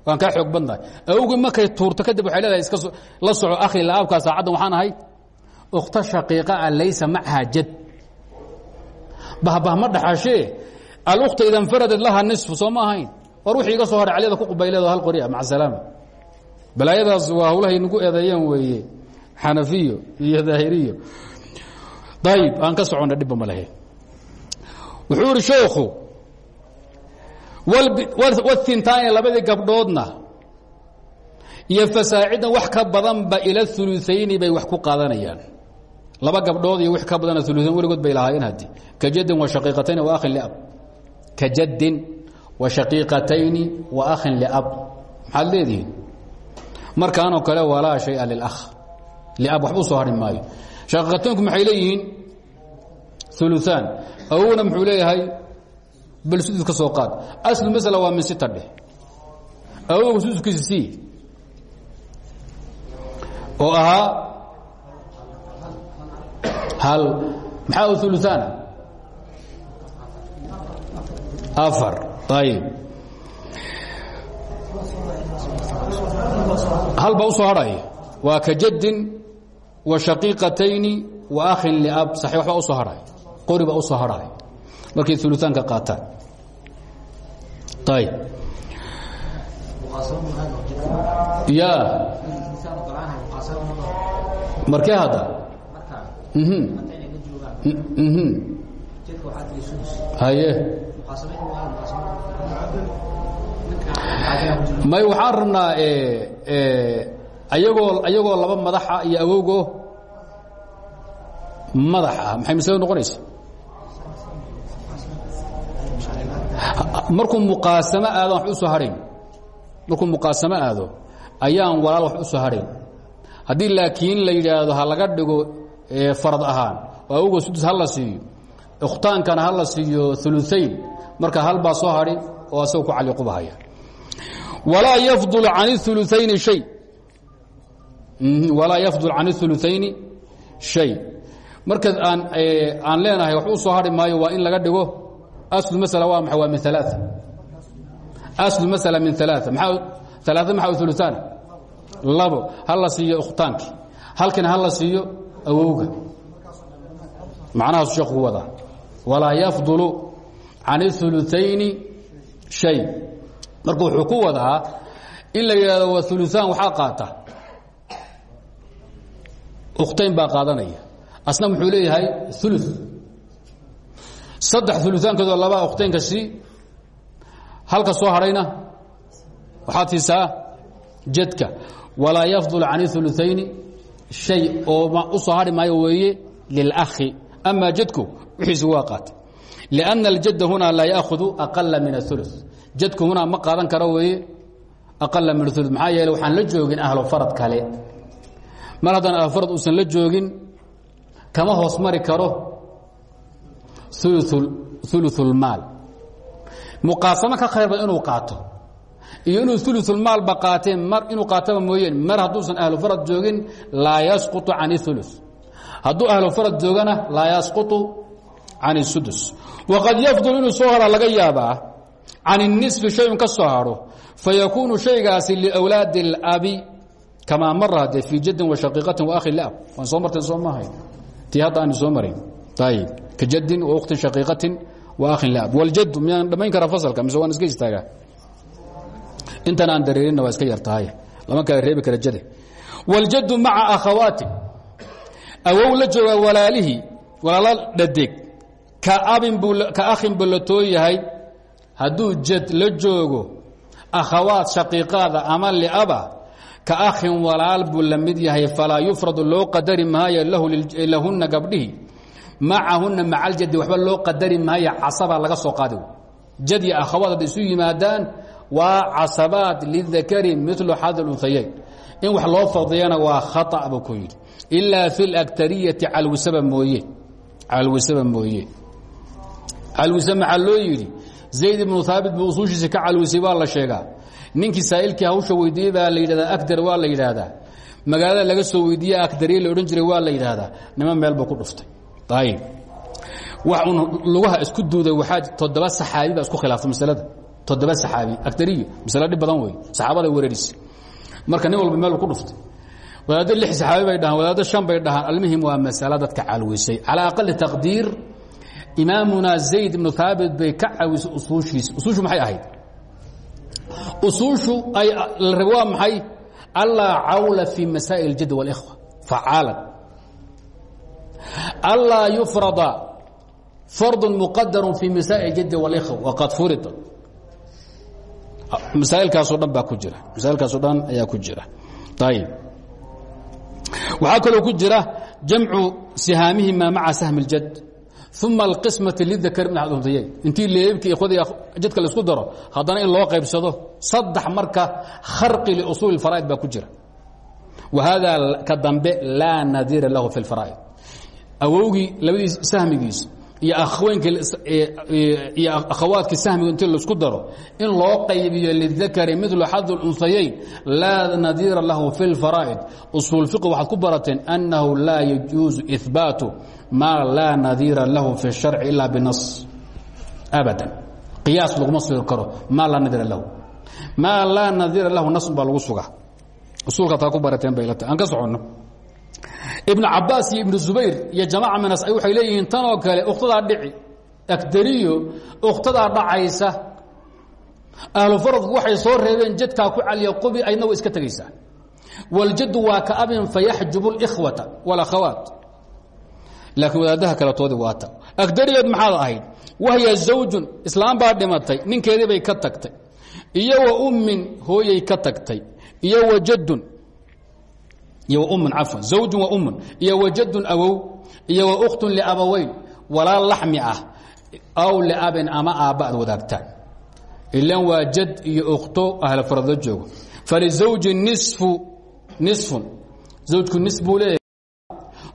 waan kaa xoog badnahay. Awowgii markay tuurto kadib waxay leedahay iska la soco akhli la'aabkaa saacaddan waxaan ahay. Ukhto shaqiiqa a laysa macaha jad. Bahbah ma dhaxashee alkhta ida nfaradat laha nisfu soo ma ahayn war wixii iga soo haray calyada ku qubayleedo hal qori ah maca salaama balaayadaas waa hawlahay nagu eedeeyeen weeye. Xanafiyo iyo daahiriyo. Ayib aan ka soconna dhibba ma lehe wuxuu idhi sheekhu waintaani labadii gabdhoodna iyo fasaacidan wax ka badanba ila uluayni bay wax ku qaadanayaan. Laba gabdhood iyo wix ka badana uluayn weligood bay lahaayeen haddi ka jadin wa shaqiiqatayn wa akhin liab ka jaddin wa akhin liab maxaad leedihiin? Markaanoo kale walaa shaya lilah liab waxba u soo hari maayo. Shaqiiqataynku maxay leeyihiin? Uluaan awowna muxuu leeyahay? Bal sudud ka soo aslu masala waa min sita dheh. Awowga sududkiisa sii oo ahaa hal. Maxaa u uluaana afar ayib hal baa u soo hadhaya waa ka jaddin wa shaqiiqatayni wa akhin liab saxi waxbaa u soo hadhaya qori baa u soo hadhaya markay uluaanka qaataan ayb ya markee hadda haye may waxaan rabnaa ayagoo ayagoo laba madaxa iyo awowgo madax ah. Maxay masladu noqonaysa? Markuu muqaasamo aado wax u soo hadhayn markuu muqaasamo aado ayaan walaal wax u soo hadhayn haddii laakiin la yidhaahdo ha laga dhigo farad ahaan. Oo awowga sudus ha la siiyo ikhtaankana ha la siiyo uluayn marka hal soo hadhi oo asaga ku caliqubahaya walaa yafdul can uluayni hay walaa yafdul can uluayni shay. Marka aan aan leenahay wax u soo hadhi maayo waa in laga dhigo aslu masala waa maa waa min alaa aslu masala min alaa maa alaa maxaa uluaan labo ha la siiyo halkina ha la siiyo awowga. Macnahaasu sheekhu ku yafdulu can uluayni shay. Marka wuxuu ku wadaa in la yidhahdo qaata. Ukhtayn baa qaadanaya. Asna muxuu leeyahay ulu saddex uluaankoodoo labaa ukhtaynka sii halka soo hadhayna waxaad siisaa jadka. Walaa yafdul can uluayni shay oo u soo hadhi maayo weeye lilakhi amaa jadku wixiisi waa qaatay لأنa الjada hunaa laa yأkhذu أqala min الثuluث jadku hunaa ma qaadan karo weeye aqala min الثuluث maxaa yeele waxaan la joogin ahlu farad kale mar haddaan ahlu farad uusan la joogin kama hoos mari karo uluث اlmaal muqaasamo ka khayr badan inuu qaato iyo inuu uluثulmaalba qaateen mar inuu qaataba mooyeen mar hadduusan ahlu farad joogin laa yasquطu can الثuluث hadduu ahlu farad joogana laa yasquطu can الsudus waqad yafdul inuu soo hara laga yaabaa can الnisfi shayun ka soo haro fayakuunu shaygaasi liwlaadi اlabi kamaa mara de fii jadin washaqiiqatin waakhi lab waan soo marteen soo maahay tii hadda aanu soo marin ayib ka jadin wakhtin shaqiiqatin waakhin lab waljadu miyaan dhammayn karaa fasalka mise waan iska istaagaa intan aan dareerinna waa iska yar tahay lama kala reebi kara jade waljaddu maca akhawaati awow la jooga walaalihii walaala dhadeeg ka akhin buu la too yahay. Hadduu jad la joogo akhawaat shaqiiqaada ama liaba ka akhin walaal buu yahay. Falaa yufradu loo qadari maayo lahunna gabdhihi. Macahunna maca aljadi waxba loo qadari maayo casabaa laga soo qaadi. Jad iyo isu yimaadaan waa casabaat lidakari milu xad unhayayn in wax loo fadiyana waa khaa buu ku yidhi. Ilaa fi mooye. Calwisaba mooye calwise maxaa loo yidhi zayd ibnu haabit buu usuushiisa ka calwisay waa la sheegaa. Ninkii saa'ilkii hawsha weydiiyey baa la yidhahdaa akdar waa la yidhaahdaa magaalada laga soo weydiiye akdariye la odhan jiray waa la yidhaahdaa niman meel buu ku dhuftay. Ayib wax un lugaha isku duuday waxaa toddoba saxaabi baa isku khilaaftay masalada. Toddoba saxaabi akdariyo masale dhib badan wey saxaabada wereerisay marka nin walba meel ku dhuftay. Wadaaddo lix saxaabi bay dhahaan wadaaddo shan bay dhahaan. Almuhim waa masalo dadka calwisay. Calaa aqali taqdiir imaamunaa zayd ibnu haabit bay ka cawisay usuushiisa usuushu maxay ahayd usuushu ay la rab waa maxay allaa cawla fii masaa'il اljad wاlإkhwa facaalan allaa yufrada fardu muqadaru fii masaa'il اljad wاlإkhwa waqad furida masaailkaasoo dhan baa ku jira masaailkaasoo dhan ayaa ku jira ayib waxaa kaloo ku jira jamcu sihaamihima maca sahmi اljad uma alqismati lidakar min axad intii leebki ikhwadii jadka la isku daro haddana in loo qaybsado saddex marka kharqi liusuuli اfaraa'id baa ku jira. Wa haadaa ka dambe laa nadiira lahu fi اlfaraa'id awowgii labadiis sahmigiis iyo akhawaadkii sahmigu inti la isku daro in loo qaybiyo lidakari midlu xadu unsayayn laa nadiira lahu fi اlfaraa'id usuulfiqi waxaad ku barateen annahu laa yajuusu ibaatu maa laa nadiira lahu fi اsharci ila binas abadan. Qiyaas laguma siri karo. Maa laa nadiira lahu. Maa laa nadiira lahu nas baa lagu suga usuulkaad kaa ku barateenbayla tahay aan ka soconno ibnu cabaas iyo ibnu zubayr iyo jamaca minas waxay leeyihiin tan oo kale ukhtadaa dhici akdariyo ukhtadaa dhacaysa. Ahlu faradku waxay soo reebeen jadkaa ku caliya qubi aydna way iska tegaysaa waljaddu waa ka abin fayaxjubu اlkhwata wاlakhawaat laakiin wadaadaha kale toodi waata akdarigeed maxaad ahayd? Wahya zawjun islaam baa dhimatay ninkeedii bay ka tagtay iyo wa ummin hooyay ka tagtay iyo wa jaddun iyo ummun cafwan zawjun wa ummun iyo wa jaddun awow iyo wa ukhtun liabaweyn walaal laxmi ah aw liabin ama aabba ad wadaagtaan. Ilan waa jad iyo ukhto ahla faradla joogo. Falizawji nisfu nisfun zawjku nis buu leeyahay.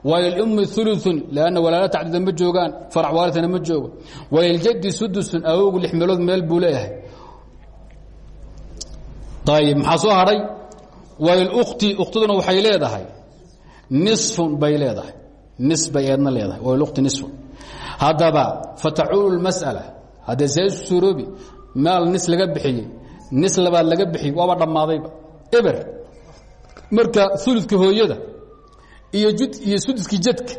Walilummi uluun lanna walaala tacdida ma joogaan farac waaritana ma joogo. Waliljadi sudusun awowgu lix meelood meel buu leeyahay. Ayib maxaa soo hadhay walilukti ukhtaduna waxay leedahay. Nisfun bay leedahay. Nis bay eedna leedahay. Walilukti nisfun haddaba fatacuulu lmas'ala. Haddee isu suroobi maal nis laga bixiyey. Nis labaad laga bixiyey waaba dhammaadayba eber. Marka uludka hooyada iyo iyo suduskii jadka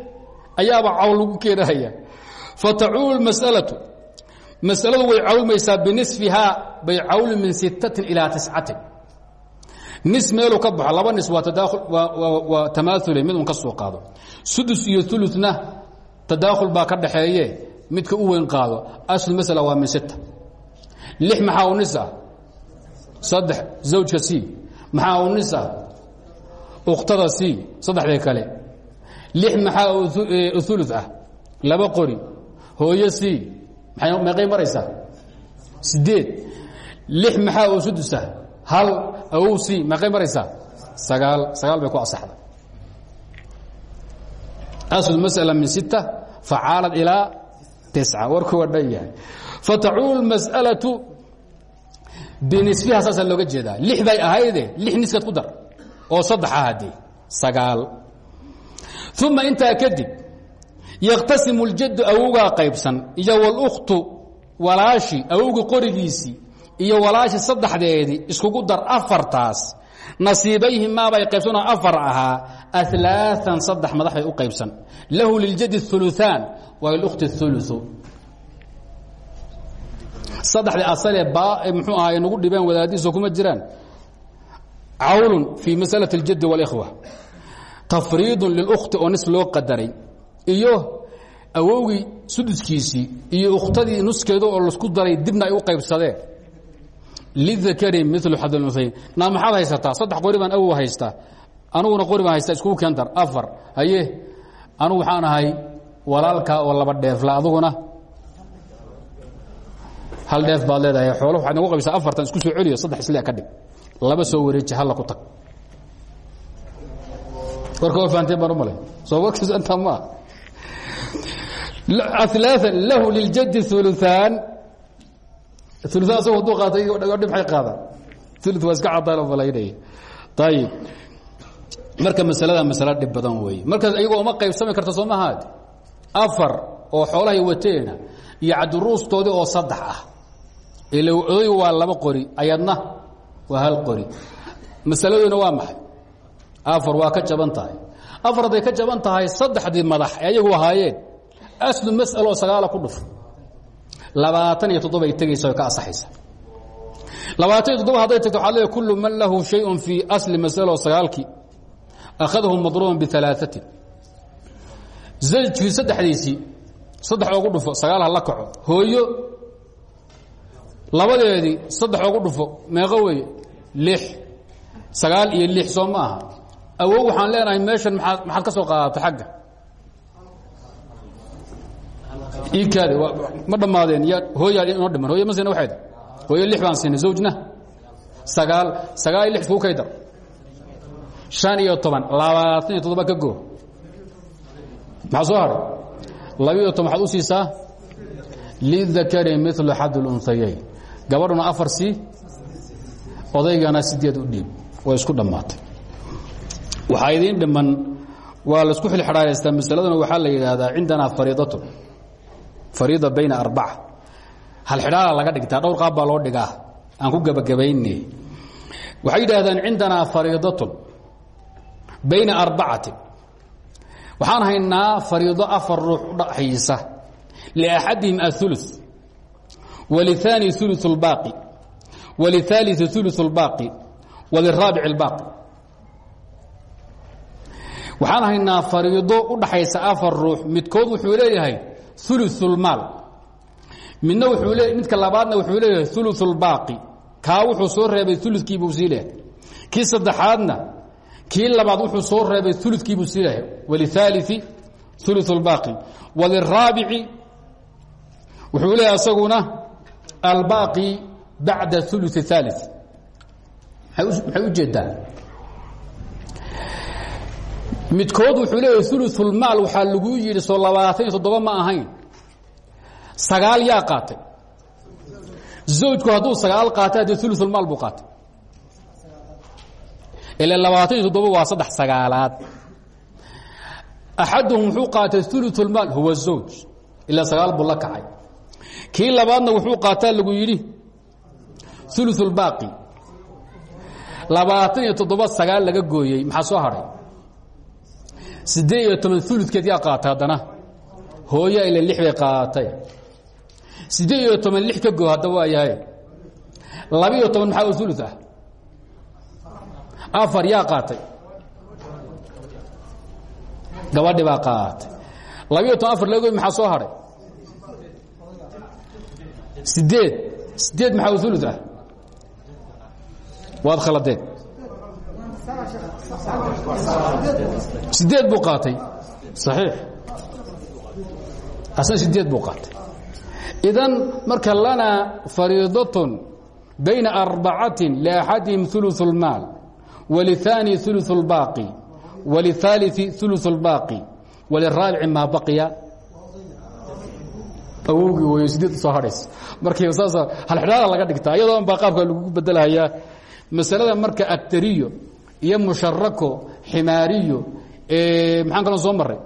ayaaba cawl lagu keenahaya fatacuulu masalatu masaladu way cawlmaysaa binisfihaa bay cawli min sittatin ilaa tiscatin nis meeluu ka baxo laba nis waa waa tamaaule mid un ka soo qaado. Sudus iyo uluna tadaakhul baa ka dhaxeeye midka u weyn qaado. Asl masala waa min sita lix maxaa u nis ah saddex zawjka c. Maxaa u nis ah ukhtada c saddexda kale. Lix maxaa ulu ah? Laba qori. Hooyo c. Meeqay maraysaa? Sideed lix maxaa oo sudusa hal awow c meeqay maraysaa sagaal sagaal bay ku asaxday asl masأala min sita facaalad ilaa tisca warku waa dhan yahay fatacuul mas'alaةu binisbiha saasaa looga jeedaa lix bay ahayde lix niskaad ku dar oo saddex ah haddee sagaal uma intaa kadib yakhtasimu اljaddu awowgaa qaybsan iyo wاlkhtu walaashi awowga qorigiisii iyo walaashii saddexdeedii iskugu dar afartaas nasiibayhimaabay qaybsanoo afar ahaa alaaan saddex madax bay u qaybsan. Lahu liljadi uluaan walkhti ulu saddexdii asale eh, mxuu ahaay nagu dhibeen wadaadiiso kuma jiraan. Cawlun fii masalati اljaddi wاlkhwa tafriidu lilkhti oo nis loo qadaray. Iyo awowgii suduskiisii iyo ukhtadii nuskeedu oo lasku daray dibna ay u qaybsadeen lidakari milu xadlunhayn naa maxaad haysataa saddex qori baan awow haystaa anuguna qori baan haystaa iskugu keentar afar haye anugu waxaan ahay walaalkaa oo laba dheefla aduguna hal dheef baad leedahay xoolo waxaad nagu qabaysaa afartan isku soo celiyo saddex isle ka dhig laba soo wareeji halla ku tag warka waa fahanteen baan u malay soo warkiisu intaa maa alaaan lahu liljadi uluaan uluaan asagoo hadduu qaatay dhib maxay qaadaan ulu waa iska cadaan malaynaya ayib marka masalada masalo dhib badan weeye markaas iyagoo uma qaybsami karta soo mahaad afar oo xoolahay wateena iyo cabdiruustoodii oo saddex ah. Ila odaygu waa laba qori ayadna waa hal qori. Masaladooduna waa maxay? Afar waa ka jaban tahay. Afar hadday ka jaban tahay saddexdii madax ayagu ahaayeen. Aslu mas'aloo sagaala ku dhuf labaatan iyo toddobay tegaysa ka asaxaysa labaatan iyo toddoba hadday tagto waxaa kullu man lahu shayun fii asli masalo sagaalkii akhadahu madruuban bialaaثatin zawjkii saddexdiisii saddex oogu dhufo sagaal la kaco. Hooyo labadeedii saddex oogu dhufo meeqo weeye lix. Sagaal iyo lix soo ma aha. Waxaan leenahay meeshan maaad ka soo qaadatay xagga iikaade ma dhammaadeen ya hooyaa inoo dhiman hooya ma siina waxeed hooyo lix baan siinay zawjna. Sagaal sagaal iyo lix iskugu kaydar shan iyo toban labaatan iyo toddoba ka goo maxaa soo hadhay labiiyo toban waxaad u siisaa? Lidakari milu xad اlunhayayn gabadhuna afar sii odaygana sideed u dhiib. Way isku dhammaatay. Waxaa idiin dhiman waa la isku xilxidhaalaystaa masaladuna waxaa la yidhaahdaa cindanaa fariidatu ariida bayna arbaca. Halxidhaala laga dhigtaa dhowr qaab baa loo dhigaa. Aan ku gebagabayne waxay yidhaahdeen cindanaa fariidatun bayna arbacatin. Waxaan haynaa fariido afar ruux udhaxaysa liaxadihim aulu waliaani ulu baaqi. Waliaalii ulu اlbaaqi waliraabic اlbaaqi waxaan haynaa fariido udhaxaysa afar ruux. Midkood wuxuu leeyahay ululmaal midna wuuu le midka labaadna wuxuu leeyahay uluulbaaqi kaa wuxuu soo reebay uludkiibuu sii lehay kii saddexaadna kii labaad wuxuu soo reebay uludkiibuu sii lehay walihaalii uluulbaaqi waliraabici wuxuu leeyahay isaguna albaaqi bacda ulu haali maxay u jeedaa midkood wuxuu leeyahy ulusulmaal waxaa laguu yidhi soo labaatan ma ahayn. Sagaal yaa qaatay. Zawjku hadduu sagaal qaatay haddii ulusulmaal buu qaatay. Ila labaatan iyo toddoba waa saddex sagaalaad. Axaduhum wuxuu qaatay ulusulmaal huwa zawj. Ilaa sagaal buu la labaadna wuxuu qaataa lagu yidhi ulusulbaaqi labaatan iyo toddoba sagaal laga gooyey. Maxaa soo hadhay siddeed iyo toban uludkeed yaa qaatay haddana? Hooya ila lix bay qaatay. Siddeed iyo toban lix ka haddaba waa yahay. Labiiyo toban maxaa ulud ah? Afar yaa qaatay. Gabadhi baa qaatay. Labiiyo toban afar laga gooy maxaa soo hadhay sideed. Sideed maxaa ulud ah? Waad khaladeen sideed buu qaatay صaxiix asna sideed buu qaatay idan marka lanaa fariidatun bayna arbacatin liaxadihim ulu اlmaal waliثaani ulu اlbaaqi waliثaaliثi ulu اlbaaqi waliraabici maa baqiya awowgii way sideed usoo hadhaysa markiiba saasa halxidhaada laga dhigtaa iyadoo baa qaabka lagu bedelahayaa masalada marka agtariyo iyo musharako ximaariyo maxaan kaloo soo maray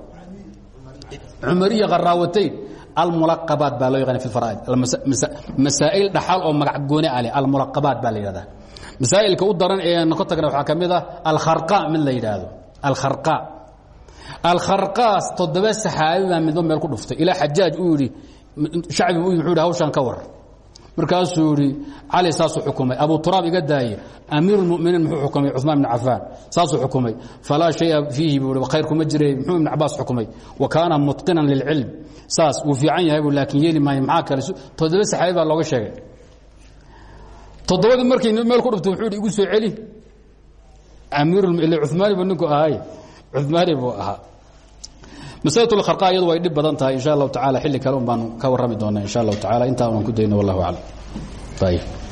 cumariyo qaraawatayn almulaqabaat baa loo yaqaana fi faraaid masaa'il dhaxal oo magac gooni ale almulaqabaat baa la yidhahdaa. Masaa'ilka u daran ee ka tagna waxaa ka mid ah alkharqa mid la yidhaahdo. Alkharqa. Alkharqaas toddoba saxaabi baa midba meel ku dhuftay. Ilaa xajaaj uu yidhi shacbi u wuxuu yidhi hawshaan ka war markaasuu yidhi cali saasuu xukumay. Abu turaab iga daaye amiir اlmuminiin muxuu xukumay cuثmaan bn cafaan. Saasuu xukumay. Falaa shaya fiihi buu i khayr kuma jire muxuu ibn cabaas xukumay. Wa kaana mutqinan lilcilm. Saas wuu fiican yahay bu laakiin yeeli maayo maxaa kale toddoba saxaabi baa looga sheegay. Toddobadii markay meel ku dhuftay wuxuu ihi igu soo celi. Amiir cumaani buu ninku ahay cumaani buu ahaa maslakha iyadu way dhib badan tahay insha allahu taala xilli kale un ka warrami doonaa insha allahu taala intaa unan ku dayno wallahu aclam